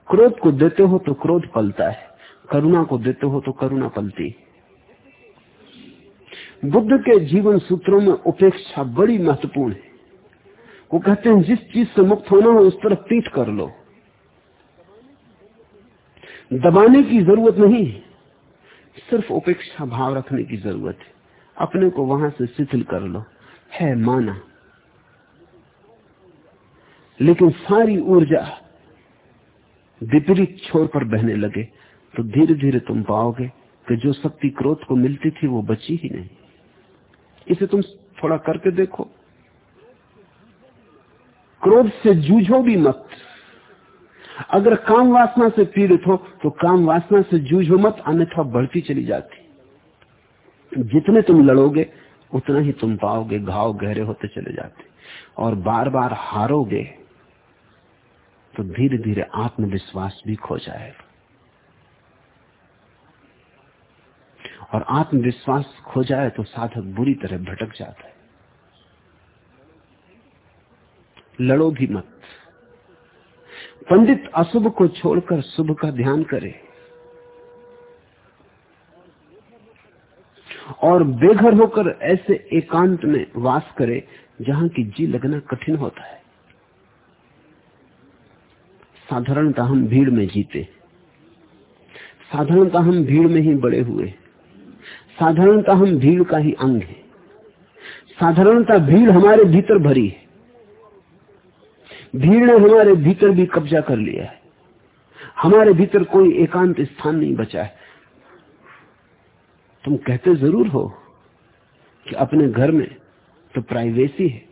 क्रोध को देते हो तो क्रोध पलता है, करुणा को देते हो तो करुणा पलती बुद्ध के जीवन सूत्रों में उपेक्षा बड़ी महत्वपूर्ण है। वो कहते हैं, जिस चीज़ से मुक्त होना हो, उस तरफ़ पीठ कर लो। दबाने की ज़रूरत नहीं सिर्फ़ उपेक्षा भाव रखने की ज़रूरत है। अपने को वहाँ से शिथिल कर लो। है माना। लेकिन सारी ऊर्जा विपरीत छोर पर बहने लगे तो धीरे धीरे तुम पाओगे कि जो शक्ति क्रोध को मिलती थी, वो बची ही नहीं। इसे तुम थोड़ा करके देखो। क्रोध से जूझो भी मत। अगर काम वासना से पीड़ित हो तो काम वासना से जूझो मत, अन्यथा बढ़ती चली जाती। जितने तुम लड़ोगे, उतना ही तुम पाओगे, घाव गहरे होते चले जाते। और बार बार हारोगे तो धीरे धीरे आत्मविश्वास भी खो जाएगा। और आत्मविश्वास खो जाए तो साधक बुरी तरह भटक जाता है। लड़ो भी मत। पंडित अशुभ को छोड़कर शुभ का ध्यान करे और बेघर होकर ऐसे एकांत में वास करे जहाँ की जी लगना कठिन होता है। साधारणता हम भीड़ में जीते। साधारणता हम भीड़ में ही बड़े हुए। साधारणता हम भीड़ का ही अंग है। साधारणता भीड़ हमारे भीतर भरी है। भीड़ ने हमारे भीतर भी कब्जा कर लिया है। हमारे भीतर कोई एकांत स्थान नहीं बचा है। तुम कहते ज़रूर हो कि अपने घर में तो प्राइवेसी है,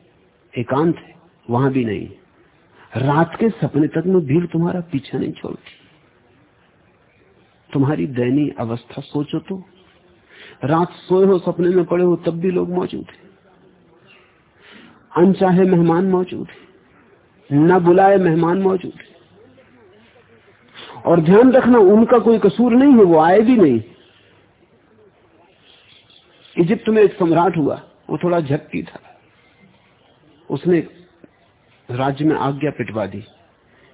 एकांत है, वहाँ भी नहीं। रात के सपने तक में भीड़ तुम्हारा पीछा नहीं छोड़ती। तुम्हारी दैनीय अवस्था सोचो तो। रात सोए हो, सपने में पड़े हो, तब भी लोग मौजूद हैं। अनचाहे मेहमान मौजूद है। न बुलाए मेहमान मौजूद। और ध्यान रखना, उनका कोई कसूर नहीं है, वो आए भी नहीं। इजिप्त में एक सम्राट हुआ, वो थोड़ा झक्की था। उसने राज्य में आज्ञा पिटवा दी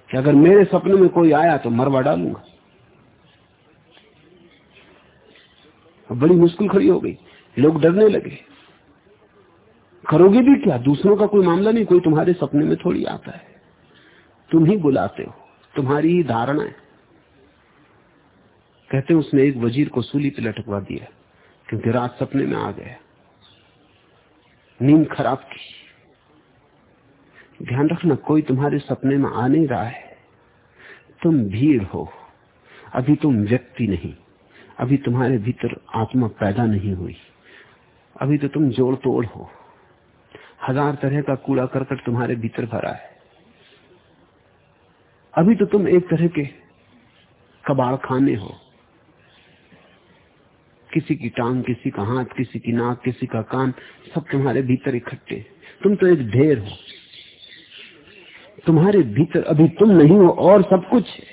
कि अगर मेरे सपने में कोई आया तो मरवा डालूँगा। बड़ी मुश्किल खड़ी हो गई, लोग डरने लगे। करोगे भी क्या? दूसरों का कोई मामला नहीं, कोई तुम्हारे सपने में थोड़ी आता है। तुम ही बुलाते हो, तुम्हारी ही धारणा है। कहते उसने एक वज़ीर को सूली पे लटकवा दिया, क्योंकि रात सपने में आ गया। नींद खराब की। ध्यान रखना, कोई तुम्हारे सपने में आ नहीं रहा है। तुम भीड़ हो। अभी तुम व्यक्ति नहीं। अभी तुम्हारे भीतर आत्मा पैदा नहीं हुई। अभी तो तुम जोड़ तोड़ हो। हज़ार तरह का कूड़ा करकट तुम्हारे भीतर भरा है। अभी तो तुम एक तरह के कबाड़ खाने हो। किसी की टांग, किसी का हाथ, किसी की नाक, किसी का कान, सब तुम्हारे भीतर इकट्ठे। तुम तो एक ढेर हो। तुम्हारे भीतर अभी तुम नहीं हो और सब कुछ है।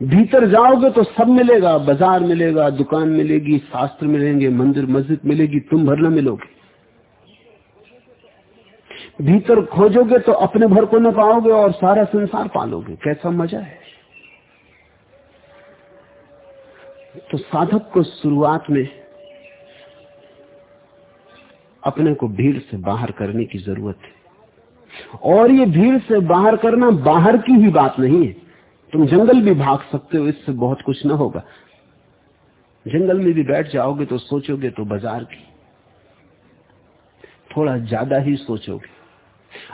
भीतर जाओगे तो सब मिलेगा, बाज़ार मिलेगा, दुकान मिलेगी, शास्त्र मिलेंगे, मंदिर, मस्जिद मिलेगी, तुम भर न मिलोगे। भीतर खोजोगे तो अपने भर को न पाओगे और सारा संसार पालोगे। कैसा मज़ा है? तो साधक को शुरुआत में अपने को भीड़ से बाहर करने की ज़रूरत है। और ये भीड़ से बाहर करना बाहर की ही बात नहीं है। तुम जंगल भी भाग सकते हो, इससे बहुत कुछ ना होगा। जंगल में भी बैठ जाओगे तो सोचोगे तो बाज़ार की। थोड़ा ज़्यादा ही सोचोगे।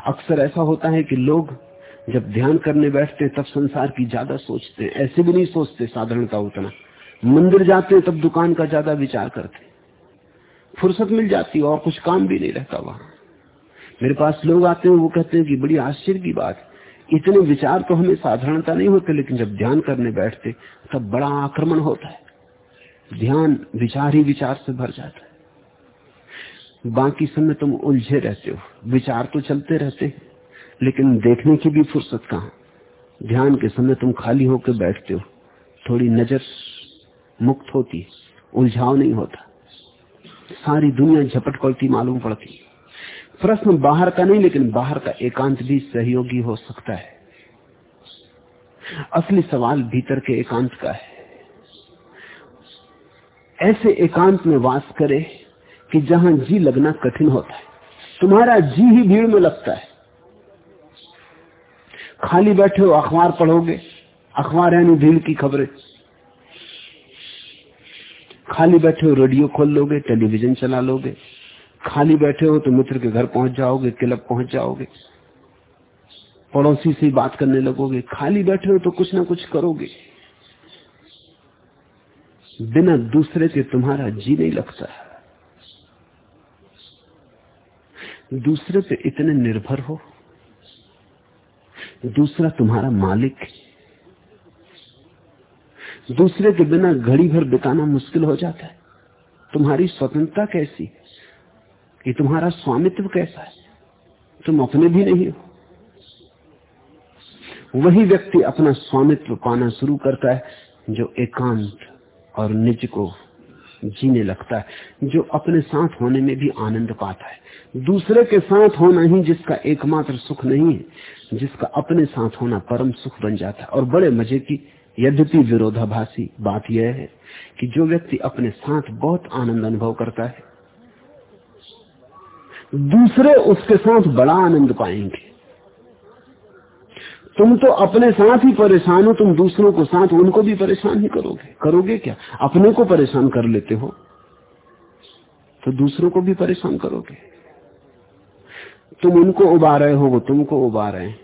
अक्सर ऐसा होता है कि लोग जब ध्यान करने बैठते तब संसार की ज़्यादा सोचते हैं। ऐसे भी नहीं सोचते साधारणता उतना। मंदिर जाते हैं, तब दुकान का ज़्यादा विचार करते फुर्सत मिल जाती और कुछ काम भी नहीं रहता वहाँ। मेरे पास लोग आते हैं, वो कहते हैं कि बड़ी आश्चर्य की बात इतने विचार तो हमें साधारणता नहीं होते, लेकिन जब ध्यान करने बैठते, तब बड़ा आक्रमण होता है। ध्यान विचार ही विचार से भर जाता है। बाकी समय तुम उलझे रहते हो। विचार तो चलते रहते हैं, लेकिन देखने की भी फुर्सत कहा? ध्यान के समय तुम खाली होकर बैठते हो। थोड़ी नज़र मुक्त होती, उलझाव नहीं होता। सारी दुनिया झपट पड़ती मालूम पड़ती। प्रश्न बाहर का नहीं, लेकिन बाहर का एकांत भी सहयोगी हो सकता है। असली सवाल भीतर के एकांत का है। ऐसे एकांत में वास करे कि जहाँ जी लगना कठिन होता है। तुम्हारा जी ही भीड़ में लगता है। खाली बैठे हो, अखबार पढ़ोगे। अखबार यानी भीड़ की खबरें। खाली बैठे हो, रेडियो खोल लोगे, टेलीविज़न चला लोगे। खाली बैठे हो तो मित्र के घर पहुँच जाओगे, क्लब पहुँच जाओगे। पड़ोसी से बात करने लगोगे। खाली बैठे हो तो कुछ ना कुछ करोगे। बिना दूसरे के तुम्हारा जी नहीं लगता। दूसरे पे इतने निर्भर हो। दूसरा तुम्हारा मालिक दूसरे के बिना घड़ी भर बिताना मुश्किल हो जाता है। तुम्हारी स्वतंत्रता कैसी कि तुम्हारा स्वामित्व कैसा है? तुम अपने भी नहीं हो। वही व्यक्ति अपना स्वामित्व पाना शुरू करता है, जो एकांत और निज को जीने लगता है, जो अपने साथ होने में भी आनंद पाता है। दूसरे के साथ होना ही जिसका एकमात्र सुख नहीं है, जिसका अपने साथ होना परम सुख बन जाता है। और बड़े मज़े की यद्यपि विरोधाभासी बात यह है कि जो व्यक्ति अपने साथ बहुत आनंद अनुभव करता है दूसरे उसके साथ बड़ा आनंद पाएँगे। तुम तो अपने साथ ही परेशान हो, तुम दूसरों को साथ उनको भी परेशान ही करोगे। करोगे क्या? अपने को परेशान कर लेते हो तो दूसरों को भी परेशान करोगे। तुम उनको उबा रहे हो, वो तुमको उबा रहे हैं।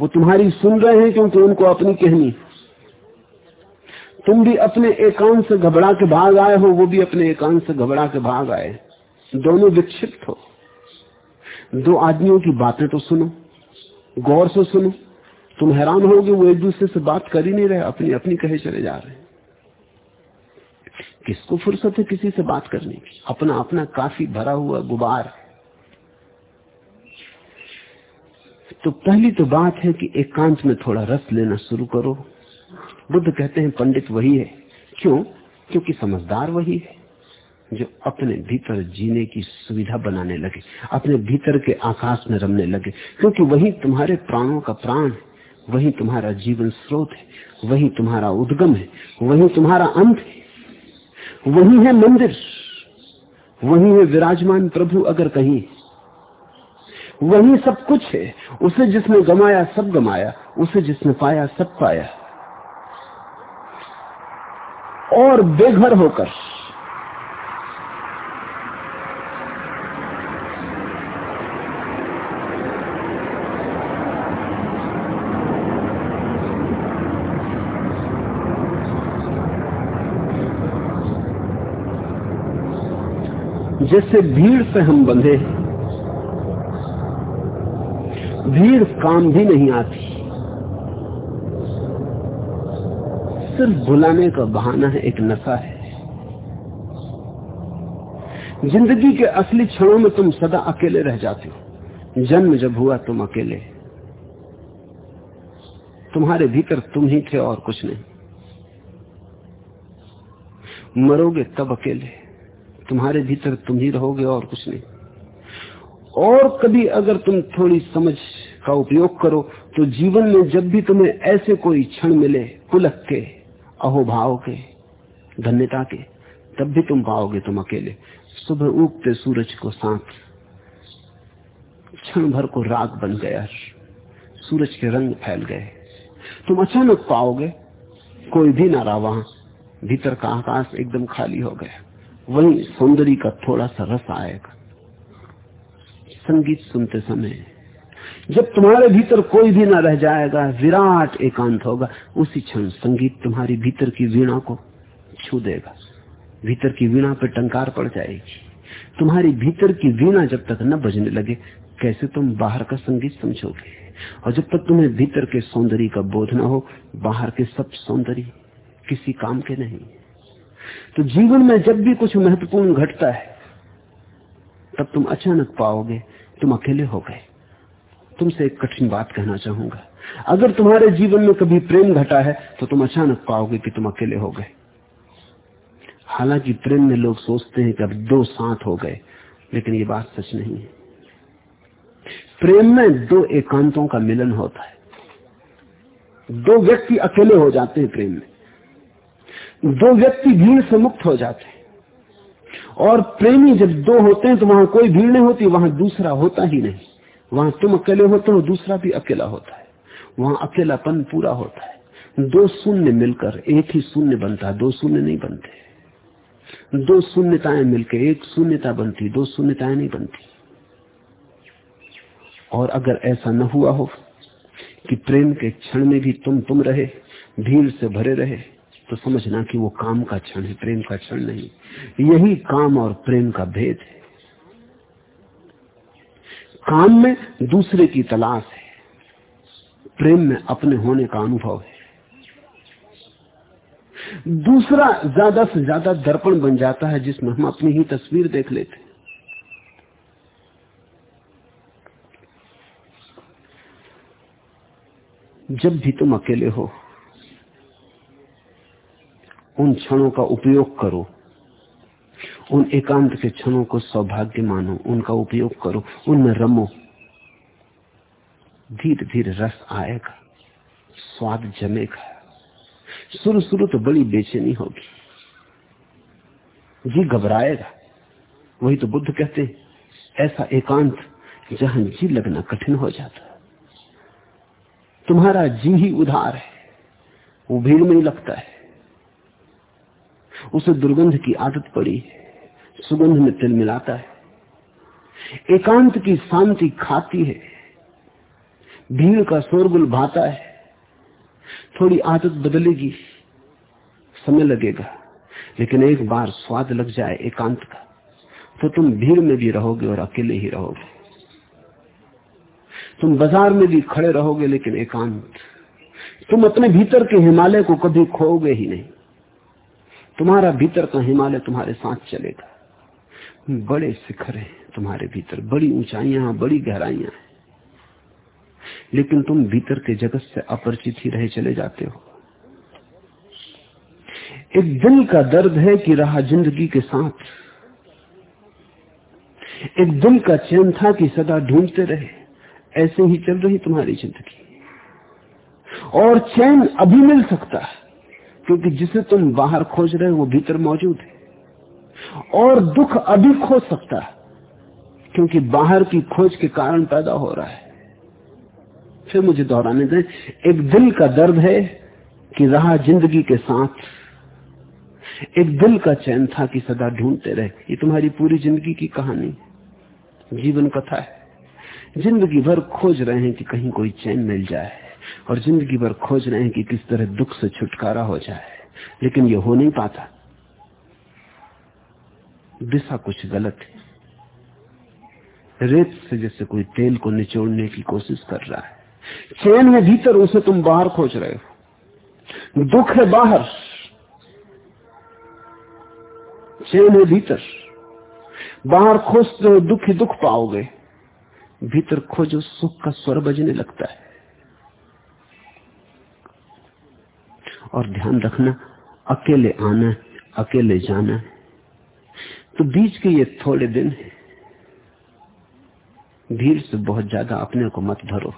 वो तुम्हारी सुन रहे हैं क्योंकि उनको अपनी कहनी तुम भी अपने एकांत से घबरा के भाग आए हो, वो भी अपने एकांत से घबरा के भाग आए। दोनों विक्षिप्त हो। दो आदमियों की बातें तो सुनो, गौर से सुनो। तुम हैरान होगे, वो एक दूसरे से बात कर ही नहीं रहे, अपनी अपनी कहे चले जा रहे किसको फुर्सत है किसी से बात करने की? अपना अपना काफ़ी भरा हुआ गुबार। तो पहली तो बात है कि एकांत में थोड़ा रस लेना शुरू करो। बुद्ध कहते हैं, पंडित वही है। क्यों? क्योंकि समझदार वही है, जो अपने भीतर जीने की सुविधा बनाने लगे, अपने भीतर के आकाश में रमने लगे। क्योंकि वही तुम्हारे प्राणों का प्राण है, वही तुम्हारा जीवन स्रोत है, वही तुम्हारा उद्गम है, वही तुम्हारा अंत है। वही है मंदिर, वही है विराजमान प्रभु अगर कहीं। वही सब कुछ है, उसे जिसने गमाया सब गमाया, उसे जिसने पाया सब पाया। और बेघर होकर। जैसे भीड़ से हम बंधे भीड़ काम भी नहीं आती। सिर्फ़ भुलाने का बहाना है, एक नशा है। ज़िंदगी के असली क्षणों में तुम सदा अकेले रह जाते हो। जन्म जब हुआ, तुम अकेले। तुम्हारे भीतर तुम ही थे और कुछ नहीं। मरोगे तब अकेले। तुम्हारे भीतर तुम ही रहोगे और कुछ नहीं। और कभी अगर तुम थोड़ी समझ का उपयोग करो तो जीवन में जब भी तुम्हें ऐसे कोई क्षण मिले, पुलक के अहोभाव के, धन्यता के, तब भी तुम पाओगे तुम अकेले। सुबह उगते सूरज को साथ क्षण भर को राग बन गया। सूरज के रंग फैल गए। तुम अचानक पाओगे, कोई भी ना रहा वहाँ, भीतर का आकाश एकदम खाली हो गया। वही सौंदर्य का थोड़ा सा रस आएगा। संगीत सुनते समय जब तुम्हारे भीतर कोई भी ना रह जाएगा, विराट एकांत होगा। उसी क्षण संगीत तुम्हारी भीतर की वीणा को छू देगा। भीतर की वीणा पर टंकार पड़ जाएगी। तुम्हारी भीतर की वीणा जब तक न बजने लगे, कैसे तुम बाहर का संगीत समझोगे? और जब तक तुम्हें भीतर के सौंदर्य का बोध न हो, बाहर के सब सौंदर्य किसी काम के नहीं। तो जीवन में जब भी कुछ महत्वपूर्ण घटता है, तब तुम अचानक पाओगे, तुम अकेले हो गए। तुमसे एक कठिन बात कहना चाहूँगा। अगर तुम्हारे जीवन में कभी प्रेम घटा है तो तुम अचानक पाओगे कि तुम अकेले हो गए। हालाँकि प्रेम में लोग सोचते हैं कि अब दो साथ हो गए, लेकिन ये बात सच नहीं है। प्रेम में दो एकांतों का मिलन होता है। दो व्यक्ति अकेले हो जाते हैं प्रेम में। दो व्यक्ति भीड़ से मुक्त हो जाते हैं। और प्रेमी जब दो होते हैं तो वहाँ कोई भीड़ नहीं होती, वहाँ दूसरा होता ही नहीं। वहाँ तुम अकेले होते हो, दूसरा भी अकेला होता है। वहाँ अकेलापन पूरा होता है। दो शून्य मिलकर एक ही शून्य बनता है, दो शून्य नहीं बनते। दो शून्यताएँ मिलकर एक शून्यता बनती, दो शून्यताएँ नहीं बनती। और अगर ऐसा न हुआ हो कि प्रेम के क्षण में भी तुम तुम रहे, भीड़ से भरे रहे तो समझना कि वो काम का क्षण है, प्रेम का क्षण नहीं। यही काम और प्रेम का भेद है। काम में दूसरे की तलाश है। प्रेम में अपने होने का अनुभव है। दूसरा ज़्यादा से ज़्यादा दर्पण बन जाता है जिसमें हम अपनी ही तस्वीर देख लेते जब भी तुम अकेले हो, उन क्षणों का उपयोग करो। उन एकांत के क्षणों को सौभाग्य मानो उनका उपयोग करो, उनमें रमो। धीरे धीरे रस आएगा, स्वाद जमेगा। शुरू शुरू तो बड़ी बेचैनी होगी। जी घबराएगा, वही तो बुद्ध कहते हैं, ऐसा एकांत जहाँ जी लगना कठिन हो जाता तुम्हारा जी ही उधार है, वो भीड़ में ही लगता है। उसे दुर्गंध की आदत पड़ी है। सुगंध में तिल मिलाता है। एकांत की शांति खाती है। भीड़ का शोरगुल भाता है। थोड़ी आदत बदलेगी, समय लगेगा, लेकिन एक बार स्वाद लग जाए एकांत का तो तुम भीड़ में भी रहोगे और अकेले ही रहोगे। तुम बाज़ार में भी खड़े रहोगे, लेकिन एकांत। तुम अपने भीतर के हिमालय को कभी खोओगे ही नहीं। तुम्हारा भीतर का हिमालय तुम्हारे साथ चलेगा। बड़े शिखर हैं तुम्हारे भीतर। बड़ी ऊंचाइयाँ बड़ी गहराइयाँ हैं। लेकिन तुम भीतर के जगत से अपरिचित ही रहे चले जाते हो। एक दिल का दर्द है कि रहा ज़िंदगी के साथ। एक दिल का चैन था कि सदा ढूंढते रहे। ऐसे ही चल रही तुम्हारी ज़िंदगी। और चैन अभी मिल सकता है, क्योंकि जिसे तुम बाहर खोज रहे हो, वो भीतर मौजूद है। और दुख अभी खोज सकता है, क्योंकि बाहर की खोज के कारण पैदा हो रहा है। फिर मुझे दोहराने दें, एक दिल का दर्द है कि रहा ज़िंदगी के साथ। एक दिल का चैन था कि सदा ढूंढते रहे। ये तुम्हारी पूरी ज़िंदगी की कहानी, जीवन कथा है। ज़िंदगी भर खोज रहे हैं कि कहीं कोई चैन मिल जाए, और ज़िंदगी भर खोज रहे हैं कि किस तरह दुख से छुटकारा हो जाए, लेकिन ये हो नहीं पाता। दिशा कुछ गलत है। रेत से जैसे कोई तेल को निचोड़ने की कोशिश कर रहा है। चैन है भीतर उसे तुम बाहर खोज रहे हो। दुख है बाहर। चैन है भीतर। बाहर खोजते हो, दुख ही दुख पाओगे। भीतर खोजो, सुख का स्वर बजने लगता है। और ध्यान रखना, अकेले आना अकेले जाना है। तो बीच के ये थोड़े दिन है। भीड़ से बहुत ज़्यादा अपने को मत भरो।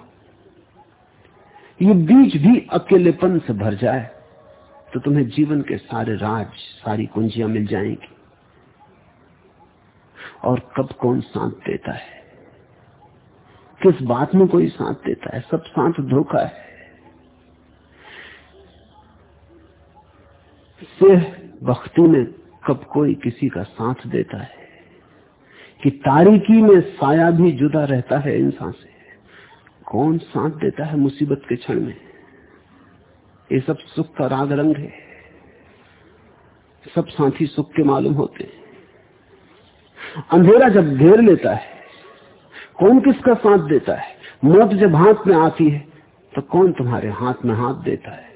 ये बीज भी अकेलेपन से भर जाए तो तुम्हें जीवन के सारे राज, सारी कुंजियाँ मिल जाएँगी। और कब कौन साथ देता है? किस बात में कोई साथ देता है? सब साथ धोखा है। से भक्ति में कब कोई किसी का साथ देता है? कि तारीकी में साया भी जुदा रहता है इंसान से? कौन साथ देता है मुसीबत के क्षण में? ये सब सुख का राग रंग है। सब साथी सुख के मालूम होते हैं। अंधेरा जब घेर लेता है, कौन किसका साथ देता है? मौत जब हाथ में आती है तो कौन तुम्हारे हाथ में हाथ देता है?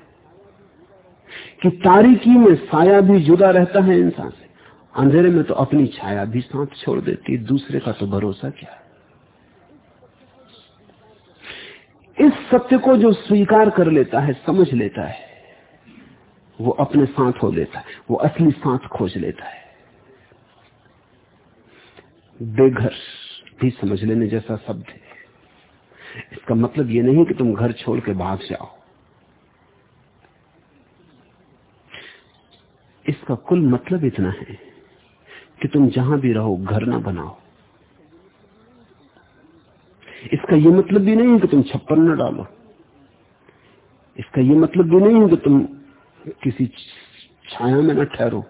कि तारीकी में साया भी जुदा रहता है इंसान से। अंधेरे में तो अपनी छाया भी साथ छोड़ देती, दूसरे का तो भरोसा क्या? इस सत्य को जो स्वीकार कर लेता है, समझ लेता है, वो अपने साथ हो लेता है, वो असली साथ खोज लेता है। बेघर भी समझ लेने जैसा शब्द है। इसका मतलब ये नहीं कि तुम घर छोड़ के भाग जाओ। इसका कुल मतलब इतना है कि तुम जहाँ भी रहो, घर ना बनाओ। इसका यह मतलब भी नहीं है कि तुम छप्पर न डालो। इसका यह मतलब भी नहीं है कि तुम किसी छाया में न ठहरो।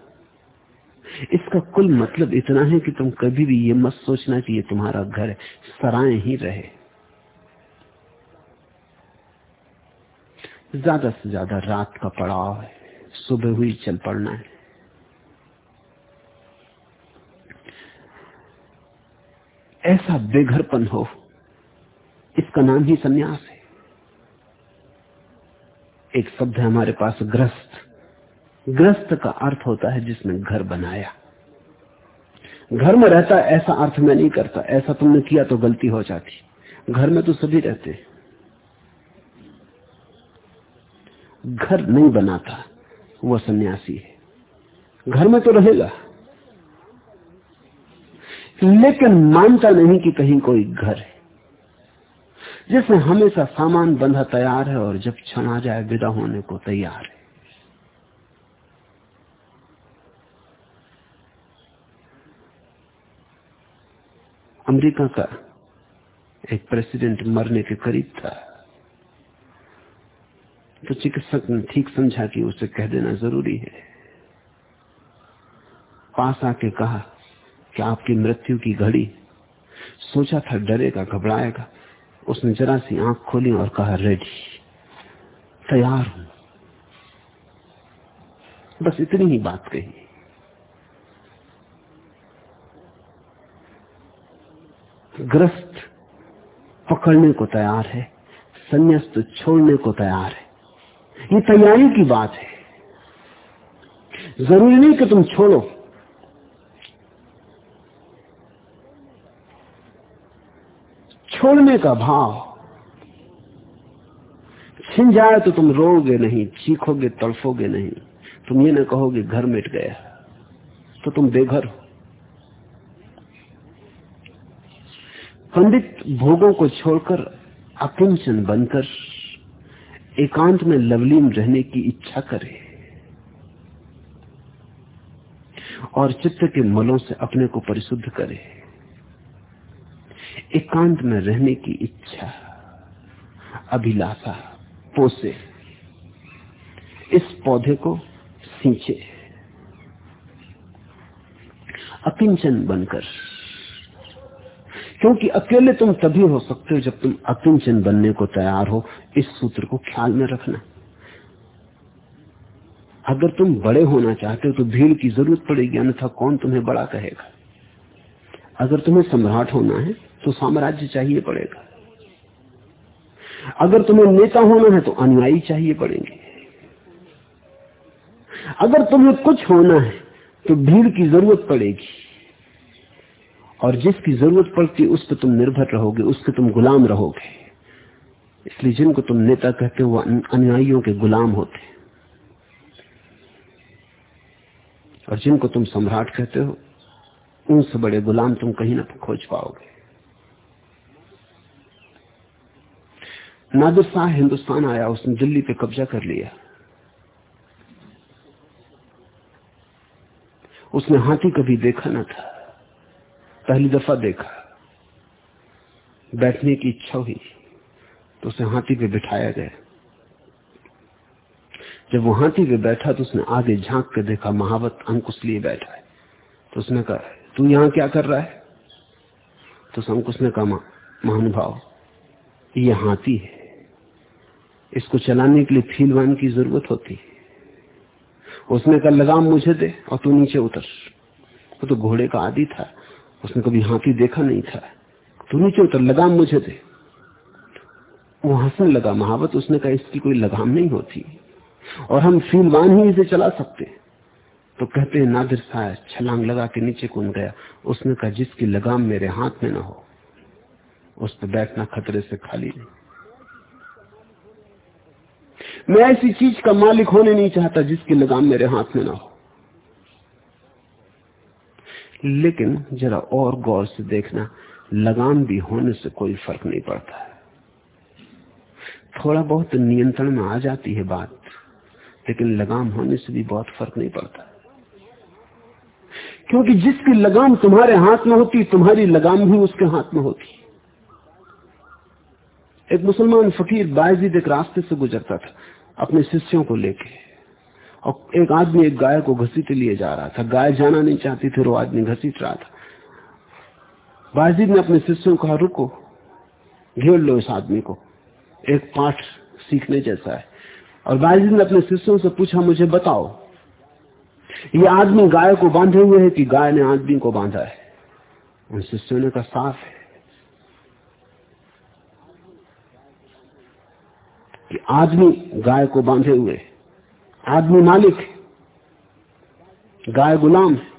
इसका कुल मतलब इतना है कि तुम कभी भी ये मत सोचना कि ये तुम्हारा घर है, सराय ही रहे। ज़्यादा से ज़्यादा रात का पड़ाव है। सुबह हुई, चल पड़ना है। ऐसा बेघरपन हो, इसका नाम ही सन्यास है। एक शब्द है हमारे पास, ग्रस्त। ग्रस्त का अर्थ होता है जिसने घर बनाया। घर में रहता, ऐसा अर्थ मैं नहीं करता। ऐसा तुमने किया तो गलती हो जाती। घर में तो सभी रहते। घर नहीं बनाता। वो सन्यासी है। घर में तो रहेगा। लेकिन मानता नहीं कि कहीं कोई घर है। जिसमें हमेशा सामान बंधा तैयार है और जब क्षण आ जाए विदा होने को तैयार है। अमेरिका का एक प्रेसिडेंट मरने के करीब था। तो चिकित्सक ने ठीक समझा कि उसे कह देना ज़रूरी है। पास आके कहा कि आपकी मृत्यु की घड़ी। सोचा था डरेगा, घबराएगा। उसने जरा सी आँख खोली और कहा रेडी तैयार हूँ। बस इतनी ही बात कही। ग्रस्त पकड़ने को तैयार है, संन्यास्त छोड़ने को तैयार है। ये तैयारी की बात है। ज़रूरी नहीं कि तुम छोड़ो। छोड़ने का भाव। छिन जाए तो तुम रोगे नहीं, चीखोगे, तड़फोगे नहीं। तुम ये ना कहोगे, घर मिट गया। तो तुम बेघर हो। पंडित भोगों को छोड़कर अकिंचन बनकर एकांत में लवलीन रहने की इच्छा करे और चित्त के मलों से अपने को परिशुद्ध करे। एकांत में रहने की इच्छा, अभिलाषा, पोसे, इस पौधे को सींचे। अकिंचन बनकर क्योंकि अकेले तुम तभी हो सकते हो जब तुम अकिंचन बनने को तैयार हो इस सूत्र को ख्याल में रखना। अगर तुम बड़े होना चाहते हो तो भीड़ की ज़रूरत पड़ेगी, अन्यथा कौन तुम्हें बड़ा कहेगा? अगर तुम्हें सम्राट होना है तो साम्राज्य चाहिए पड़ेगा। अगर तुम्हें नेता होना है तो अनुयायी चाहिए पड़ेंगे। अगर तुम्हें कुछ होना है तो भीड़ की ज़रूरत पड़ेगी। और जिसकी ज़रूरत पड़ती उस पर तुम निर्भर रहोगे उसके तुम गुलाम रहोगे। इसलिए जिनको तुम नेता कहते हो अनुयायियों के गुलाम होते और जिनको तुम सम्राट कहते हो उनसे बड़े गुलाम तुम कहीं ना खोज पाओगे। नादिर शाह हिंदुस्तान आया, उसने दिल्ली पे कब्जा कर लिया। उसने हाथी कभी देखा ना था। पहली दफ़ा देखा। बैठने की इच्छा हुई तो उसे हाथी पे बिठाया गया। जब वो हाथी पे बैठा तो उसने आगे झाँक के देखा, महावत अंकुश लिए बैठा है। तो उसने कहा, तू यहाँ क्या कर रहा है? तो अंकुश ने कहा महानुभाव, ये हाथी है। इसको चलाने के लिए फीलवान की ज़रूरत होती है। उसने कहा, लगाम मुझे दे और तू नीचे उतर। वो तो घोड़े का आदि था। उसने कभी हाथी देखा नहीं था। तू नीचे उतर लगाम मुझे दे? वो हंसने लगा, महावत, उसने कहा, इसकी कोई लगाम नहीं होती। और हम फीलवान ही इसे चला सकते। तो कहते हैं, नादिर साहब, छलांग लगा के नीचे कूद गया। उसने कहा, जिसकी लगाम मेरे हाथ में ना हो, उस पर बैठना खतरे से खाली नहीं। मैं ऐसी चीज़ का मालिक होने नहीं चाहता जिसकी लगाम मेरे हाथ में ना हो। लेकिन जरा और गौर से देखना, लगाम भी होने से कोई फ़र्क नहीं पड़ता थोड़ा बहुत नियंत्रण में आ जाती है बात, लेकिन लगाम होने से भी बहुत फ़र्क नहीं पड़ता। क्योंकि जिसकी लगाम तुम्हारे हाथ में होती, तुम्हारी लगाम भी उसके हाथ में होती। एक मुसलमान फकीर बायजीद एक रास्ते से गुजरता था, अपने शिष्यों को लेके। और एक आदमी एक गाय को घसीटे लिए जा रहा था। गाय जाना नहीं चाहती थी, वो आदमी घसीट रहा था। बायजीद ने अपने शिष्यों को कहा, रुको, घेर लो इस आदमी को। एक पाठ सीखने जैसा है। और बायजीद ने अपने शिष्यों से पूछा, मुझे बताओ, ये आदमी गाय को बांधे हुए है कि गाय ने आदमी को बांधा है? उन शिष्यों ने कहा, साफ़ है कि आदमी गाय को बांधे हुए आदमी मालिक है, गाय गुलाम है।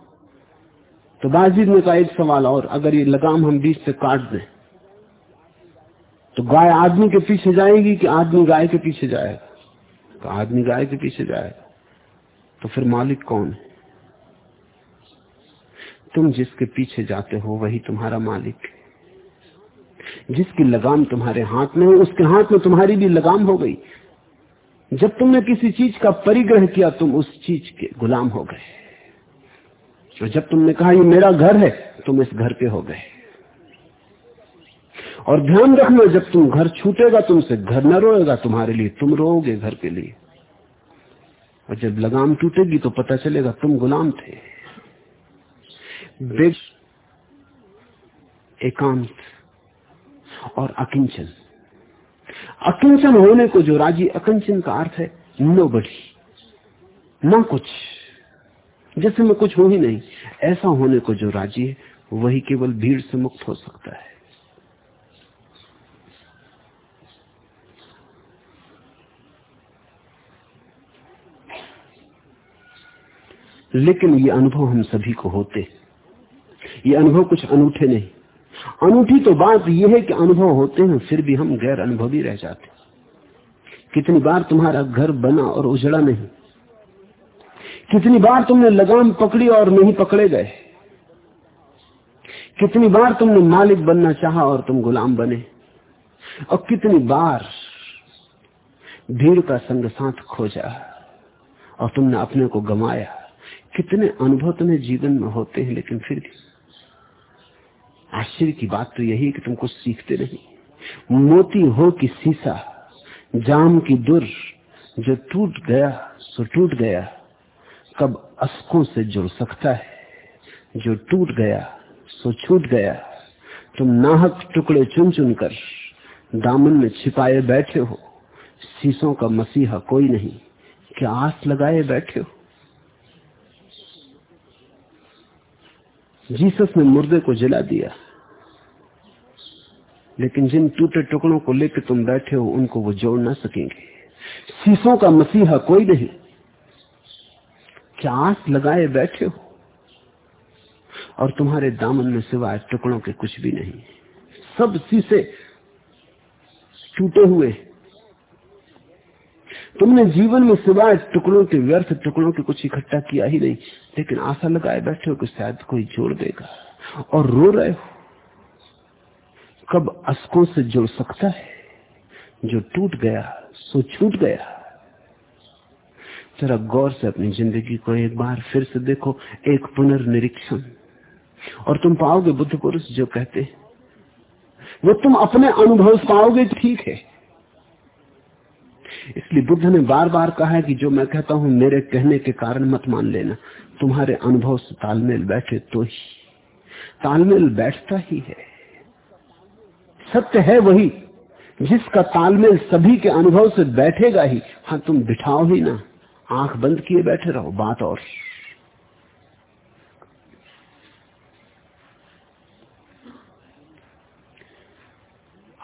तो बाजीद ने कहा, एक सवाल और, अगर ये लगाम हम बीच से काट दें तो गाय आदमी के पीछे जाएगी कि आदमी गाय के पीछे जाएगा? तो आदमी गाय के पीछे जाएगा। तो फिर मालिक कौन है? तुम जिसके पीछे जाते हो, वही तुम्हारा मालिक है। जिसकी लगाम तुम्हारे हाथ में है, उसके हाथ में तुम्हारी भी लगाम हो गई। जब तुमने किसी चीज़ का परिग्रह किया, तुम उस चीज़ के गुलाम हो गए। और जब तुमने कहा, ये मेरा घर है, तुम इस घर के हो गए। और ध्यान रखना, जब तुम घर छूटेगा, तुमसे घर न रोएगा, तुम्हारे लिए तुम रोओगे घर के लिए। और जब लगाम टूटेगी तो पता चलेगा तुम गुलाम थे। एकांत और अकिंचन। अकिंचन होने को जो राज़ी, अकिंचन का अर्थ है, नो बड़ी। ना कुछ। जैसे मैं कुछ हूँ ही नहीं, ऐसा होने को जो राज़ी है, वही केवल भीड़ से मुक्त हो सकता है। लेकिन ये अनुभव हम सभी को होते। ये अनुभव कुछ अनूठे नहीं। अनूठी तो बात यह है कि अनुभव होते हैं, फिर भी हम गैर अनुभवी रह जाते कितनी बार तुम्हारा घर बना और उजड़ा नहीं। कितनी बार तुमने लगाम पकड़ी और नहीं पकड़े गए। कितनी बार तुमने मालिक बनना चाहा और तुम गुलाम बने। और कितनी बार भीड़ का संग साथ खोजा और तुमने अपने को गमाया कितने अनुभव तुम्हें जीवन में होते हैं, लेकिन फिर भी आश्चर्य की बात तो यही है कि तुम कुछ सीखते नहीं। मोती हो कि सीसा, जाम की दुर, जो टूट गया, सो टूट गया। कब अस्कों से जुड़ सकता है, जो टूट गया, सो छूट गया। तुम नाहक टुकड़े चुन चुन कर, दामन में छिपाए बैठे हो। शीशों का मसीहा कोई नहीं, क्या आस लगाए बैठे हो? जीसस ने मुर्दे को जला दिया। लेकिन जिन टूटे टुकड़ों को लेकर तुम बैठे हो, उनको वो जोड़ ना सकेंगे। शीशों का मसीहा कोई नहीं। क्या लगाए बैठे हो? और तुम्हारे दामन में सिवाय टुकड़ों के कुछ भी नहीं। सब शीशे टूटे हुए तुमने जीवन में सिवाय टुकड़ों के व्यर्थ टुकड़ों के कुछ इकट्ठा किया ही नहीं, लेकिन आशा लगाए बैठे हो कि शायद कोई जोड़ देगा। और रो रहे हो? कब अस्कों से जुड़ सकता है? जो टूट गया, सो छूट गया। जरा गौर से अपनी ज़िंदगी को एक बार फिर से देखो, एक पुनर्निरीक्षण। और तुम पाओगे बुद्ध पुरुष जो कहते वो तुम अपने अनुभव पाओगे, ठीक है। इसलिए बुद्ध ने बार बार कहा है कि जो मैं कहता हूँ, मेरे कहने के कारण मत मान लेना। तुम्हारे अनुभव से तालमेल बैठे तो ही। तालमेल बैठता ही है। सत्य है वही, जिसका तालमेल सभी के अनुभव से बैठेगा ही। हाँ तुम बिठाओ ही ना। आँख बंद किए बैठे रहो, बात और।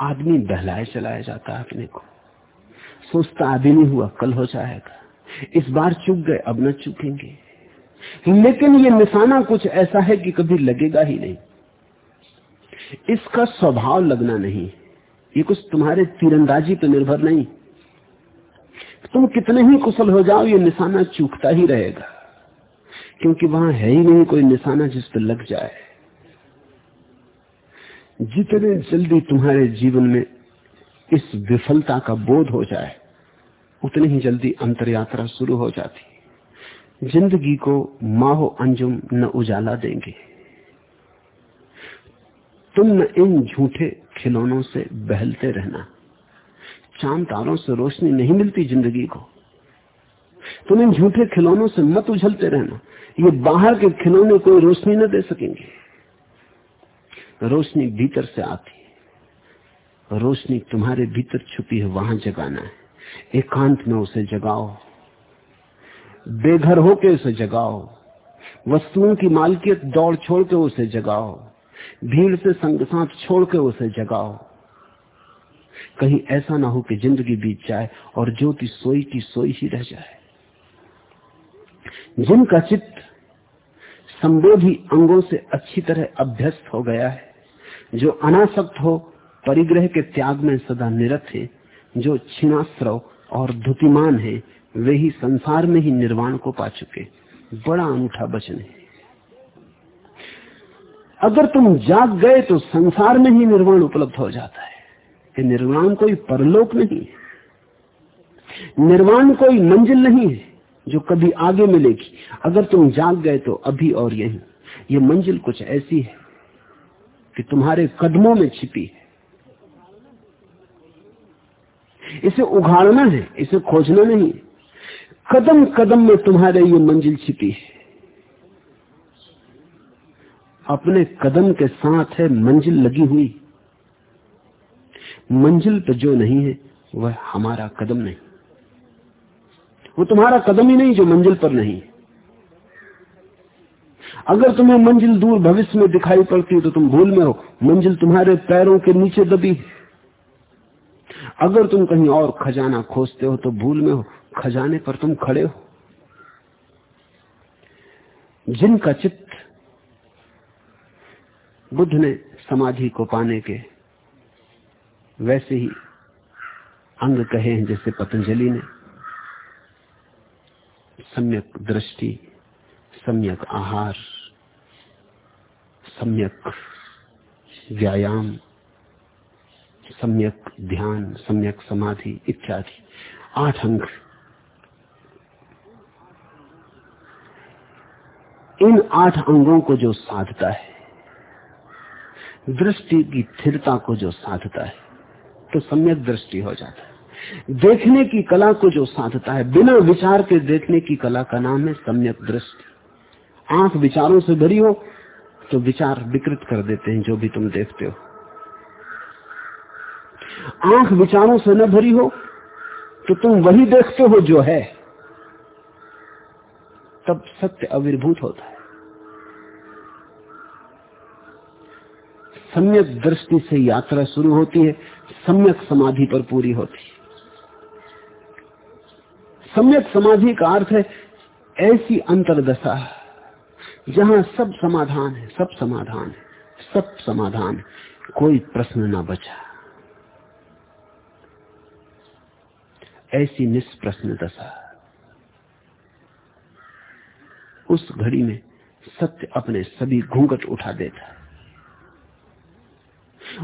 आदमी बहलाए चलाया जाता है अपने को। सोचता आदि नहीं हुआ, कल हो जाएगा। इस बार चुक गए, अब न चुकेंगे। लेकिन ये निशाना कुछ ऐसा है कि कभी लगेगा ही नहीं। इसका स्वभाव लगना नहीं। ये कुछ तुम्हारे तीरंदाजी पर निर्भर नहीं। तुम कितने ही कुशल हो जाओ, ये निशाना चूकता ही रहेगा। क्योंकि वहाँ है ही नहीं कोई निशाना जिस पर लग जाए। जितने जल्दी तुम्हारे जीवन में इस विफलता का बोध हो जाए उतनी ही जल्दी अंतर यात्रा शुरू हो जाती। ज़िंदगी को माहो अंजुम न उजाला देंगे। तुम न इन झूठे खिलौनों से बहलते रहना। चाँद तारों से रोशनी नहीं मिलती ज़िंदगी को। तुम इन झूठे खिलौनों से मत उछलते रहना। ये बाहर के खिलौने कोई रोशनी न दे सकेंगे। रोशनी भीतर से आती है। रोशनी तुम्हारे भीतर छुपी है, वहाँ जगाना है। एकांत में उसे जगाओ। बेघर होके उसे जगाओ। वस्तुओं की मालकियत दौड़ छोड़ के उसे जगाओ। भीड़ से संग साथ छोड़ के उसे जगाओ। कहीं ऐसा ना हो कि ज़िंदगी बीत जाए और जो ज्योति सोई की सोई ही रह जाए। जिनका चित्त संबोधी अंगों से अच्छी तरह अभ्यस्त हो गया है, जो अनासक्त हो, परिग्रह के त्याग में सदा निरत है जो छिनाश्रव और धुतिमान है, वे ही संसार में ही निर्वाण को पा चुके। बड़ा अनूठा वचन है। अगर तुम जाग गए तो संसार में ही निर्वाण उपलब्ध हो जाता है। कि निर्वाण कोई परलोक नहीं है। निर्वाण कोई मंजिल नहीं है जो कभी आगे मिलेगी। अगर तुम जाग गए तो अभी और यही। ये मंजिल कुछ ऐसी है कि तुम्हारे कदमों में छिपी है। इसे उघाड़ना है, इसे खोजना नहीं कदम कदम में तुम्हारे ये मंजिल छिपी है। अपने कदम के साथ है, मंजिल लगी हुई। मंजिल पर जो नहीं है, वह हमारा कदम नहीं। वो तुम्हारा कदम ही नहीं जो मंजिल पर नहीं अगर तुम्हें मंजिल दूर भविष्य में दिखाई पड़ती है तो तुम भूल में हो। मंजिल तुम्हारे पैरों के नीचे दबी है। अगर तुम कहीं और खजाना खोजते हो तो भूल में हो। खजाने पर तुम खड़े हो। जिनका चित्त बुद्ध ने समाधि को पाने के वैसे ही अंग कहे हैं, जैसे पतंजलि ने। सम्यक दृष्टि, सम्यक आहार, सम्यक व्यायाम। सम्यक ध्यान, सम्यक समाधि, इत्यादि। आठ अंग। इन आठ अंगों को जो साधता है, दृष्टि की स्थिरता को जो साधता है तो सम्यक दृष्टि हो जाता है। देखने की कला को जो साधता है, बिना विचार के देखने की कला का नाम है सम्यक दृष्टि। आँख विचारों से भरी हो तो विचार विकृत कर देते हैं जो भी तुम देखते हो। आँख विचारों से न भरी हो तो तुम वही देखते हो जो है। तब सत्य अविर्भूत होता है। सम्यक दृष्टि से यात्रा शुरू होती है, सम्यक समाधि पर पूरी होती है। सम्यक समाधि का अर्थ है, ऐसी अंतरदशा, जहाँ सब समाधान है, सब समाधान है, सब समाधान कोई प्रश्न ना बचा। ऐसी निष्प्रश्न दशा उस घड़ी में सत्य अपने सभी घूंघट उठा देता।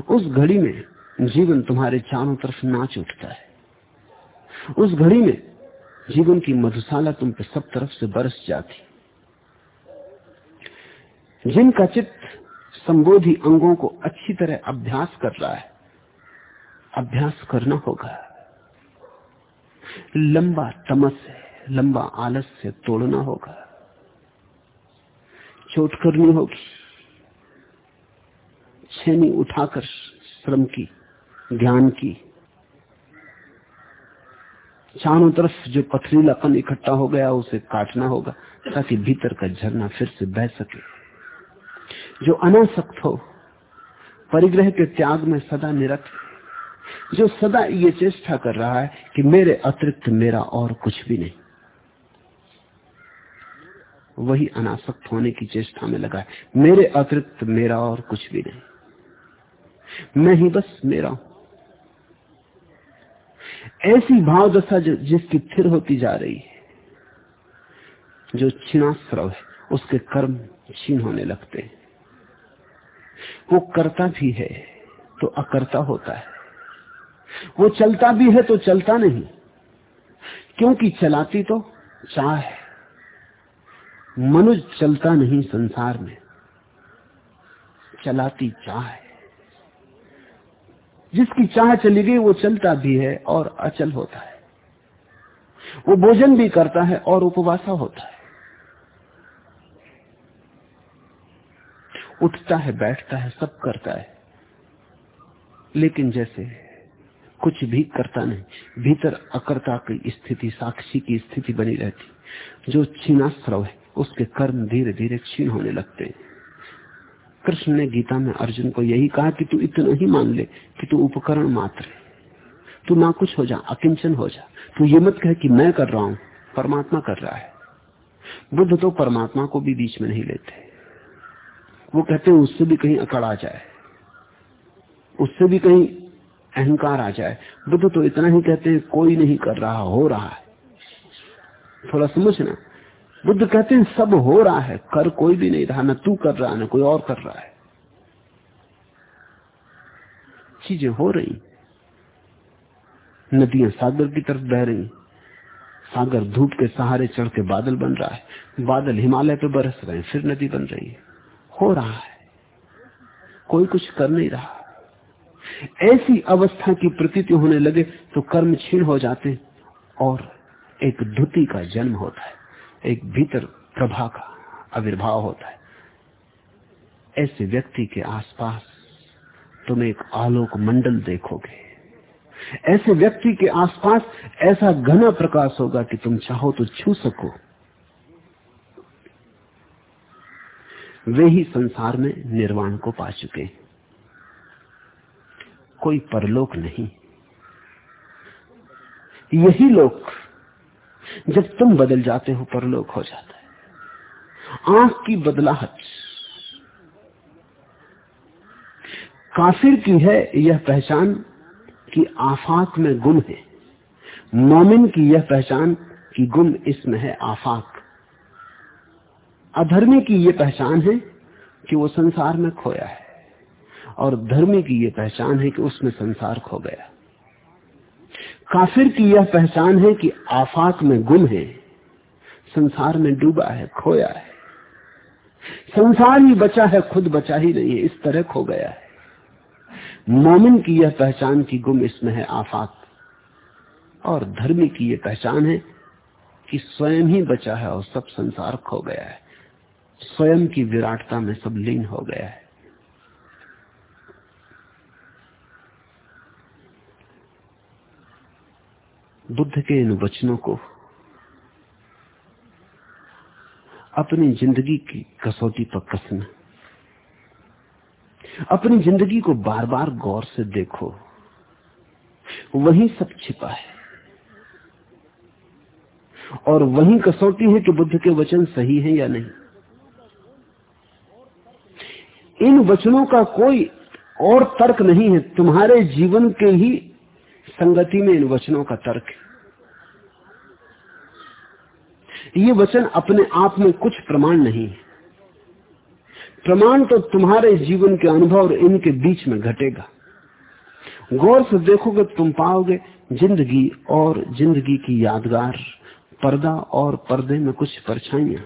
उस घड़ी में जीवन तुम्हारे चारों तरफ़ नाच उठता है। उस घड़ी में जीवन की मधुशाला तुम पे सब तरफ़ से बरस जाती। जिनका चित्त संबोधी अंगों को अच्छी तरह अभ्यास कर रहा है, अभ्यास करना होगा। लंबा तमस है, लंबा आलस से तोड़ना होगा। चोट करनी होगी। छेनी उठाकर श्रम की ध्यान की। चारों तरफ़ जो पथरीलापन इकट्ठा हो गया, उसे काटना होगा, ताकि भीतर का झरना फिर से बह सके। जो अनासक्त हो, परिग्रह के त्याग में सदा निरत जो सदा ये चेष्टा कर रहा है कि मेरे अतिरिक्त मेरा और कुछ भी नहीं। वही अनासक्त होने की चेष्टा में लगा है। मेरे अतिरिक्त मेरा और कुछ भी नहीं। मैं ही बस मेरा हूँ। ऐसी भाव दशा जिसकी थिर होती जा रही है, जो क्षीणाश्रव है, उसके कर्म छीन होने लगते हैं। वो करता भी है तो अकर्ता होता है। वो चलता भी है तो चलता नहीं। क्योंकि चलाती तो चाह है। मनुष्य चलता नहीं संसार में। चलाती चाह है। जिसकी चाह चली गई, वो चलता भी है और अचल होता है। वो भोजन भी करता है और उपवासा होता है। उठता है, बैठता है, सब करता है। लेकिन जैसे कुछ भी करता नहीं। भीतर अकर्ता की स्थिति, साक्षी की स्थिति बनी रहती। जो क्षीणाश्रव है, उसके कर्म धीरे धीरे क्षीण होने लगते हैं। कृष्ण ने गीता में अर्जुन को यही कहा कि तू इतना ही मान ले कि तू उपकरण मात्र है। तू ना कुछ हो जा, अकिंचन हो जा। तू ये मत कह कि मैं कर रहा हूँ, परमात्मा कर रहा है। बुद्ध तो परमात्मा को भी बीच में नहीं लेते। वो कहते हैं, उससे भी कहीं अकड़ आ जाए। उससे भी कहीं अहंकार आ जाए। बुद्ध तो इतना ही कहते हैं, कोई नहीं कर रहा, हो रहा है। थोड़ा समझना बुद्ध कहते हैं, सब हो रहा है, कर कोई भी नहीं रहा, ना तू कर रहा, ना कोई और कर रहा है। चीज़ें हो रही। नदियाँ सागर की तरफ़ बह रही। सागर धूप के सहारे चढ़ के बादल बन रहा है। बादल हिमालय पे बरस रहे हैं, फिर नदी बन रही है। हो रहा है। कोई कुछ कर नहीं रहा। ऐसी अवस्था की प्रतीति होने लगे तो कर्म क्षीण हो जाते और एक धुति का जन्म होता है, एक भीतर प्रभा का आविर्भाव होता है। ऐसे व्यक्ति के आसपास तुम एक आलोक मंडल देखोगे। ऐसे व्यक्ति के आसपास ऐसा घना प्रकाश होगा कि तुम चाहो तो छू सको। वे ही संसार में निर्वाण को पा चुके कोई परलोक नहीं। यही लोक जब तुम बदल जाते हो, परलोक हो जाता है। आँख की बदलाहट। काफिर की है यह पहचान कि आफाक में गुम है। मोमिन की यह पहचान कि गुम इसमें है आफाक। अधर्मी की यह पहचान है कि वो संसार में खोया है। और धर्मी की यह पहचान है कि उसमें संसार खो गया। काफिर की यह पहचान है कि आफाक में गुम है, संसार में डूबा है, खोया है। संसार ही बचा है, खुद बचा ही नहीं है, इस तरह खो गया है। मोमिन की यह पहचान की गुम इसमें है आफाक और धर्मी की यह पहचान है कि स्वयं ही बचा है और सब संसार खो गया है। स्वयं की विराटता में सब लीन हो गया है। बुद्ध के इन वचनों को, अपनी ज़िंदगी की कसौटी पर कसना अपनी ज़िंदगी को बार बार गौर से देखो। वही सब छिपा है। और वही कसौटी है कि बुद्ध के वचन सही है या नहीं। इन वचनों का कोई और तर्क नहीं है। तुम्हारे जीवन के ही संगति में इन वचनों का तर्क है। ये वचन अपने आप में कुछ प्रमाण नहीं है। प्रमाण तो तुम्हारे जीवन के अनुभव और इनके बीच में घटेगा। गौर से देखोगे तुम पाओगे ज़िंदगी और ज़िंदगी की यादगार, पर्दा और पर्दे में कुछ परछाइया।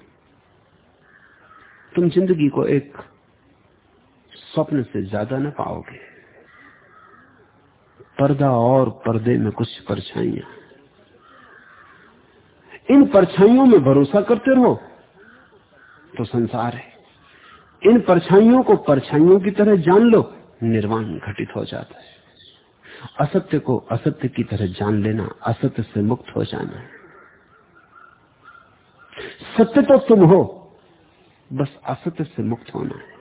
तुम ज़िंदगी को एक स्वप्न से ज़्यादा न पाओगे। पर्दा और पर्दे में कुछ परछाइयाँ। इन परछाइयों में भरोसा करते रहो तो संसार है। इन परछाइयों को परछाइयों की तरह जान लो, निर्वाण घटित हो जाता है। असत्य को असत्य की तरह जान लेना, असत्य से मुक्त हो जाना है। सत्य तो तुम हो, बस असत्य से मुक्त होना है।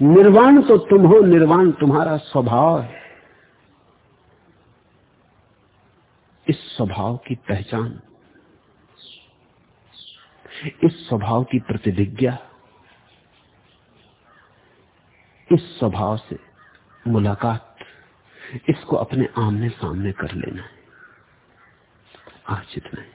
निर्वाण तो तुम हो, निर्वाण तुम्हारा स्वभाव है। इस स्वभाव की पहचान, इस स्वभाव की प्रतिविज्ञा, इस स्वभाव से मुलाकात, इसको अपने आमने सामने कर लेना है। आज इतना है।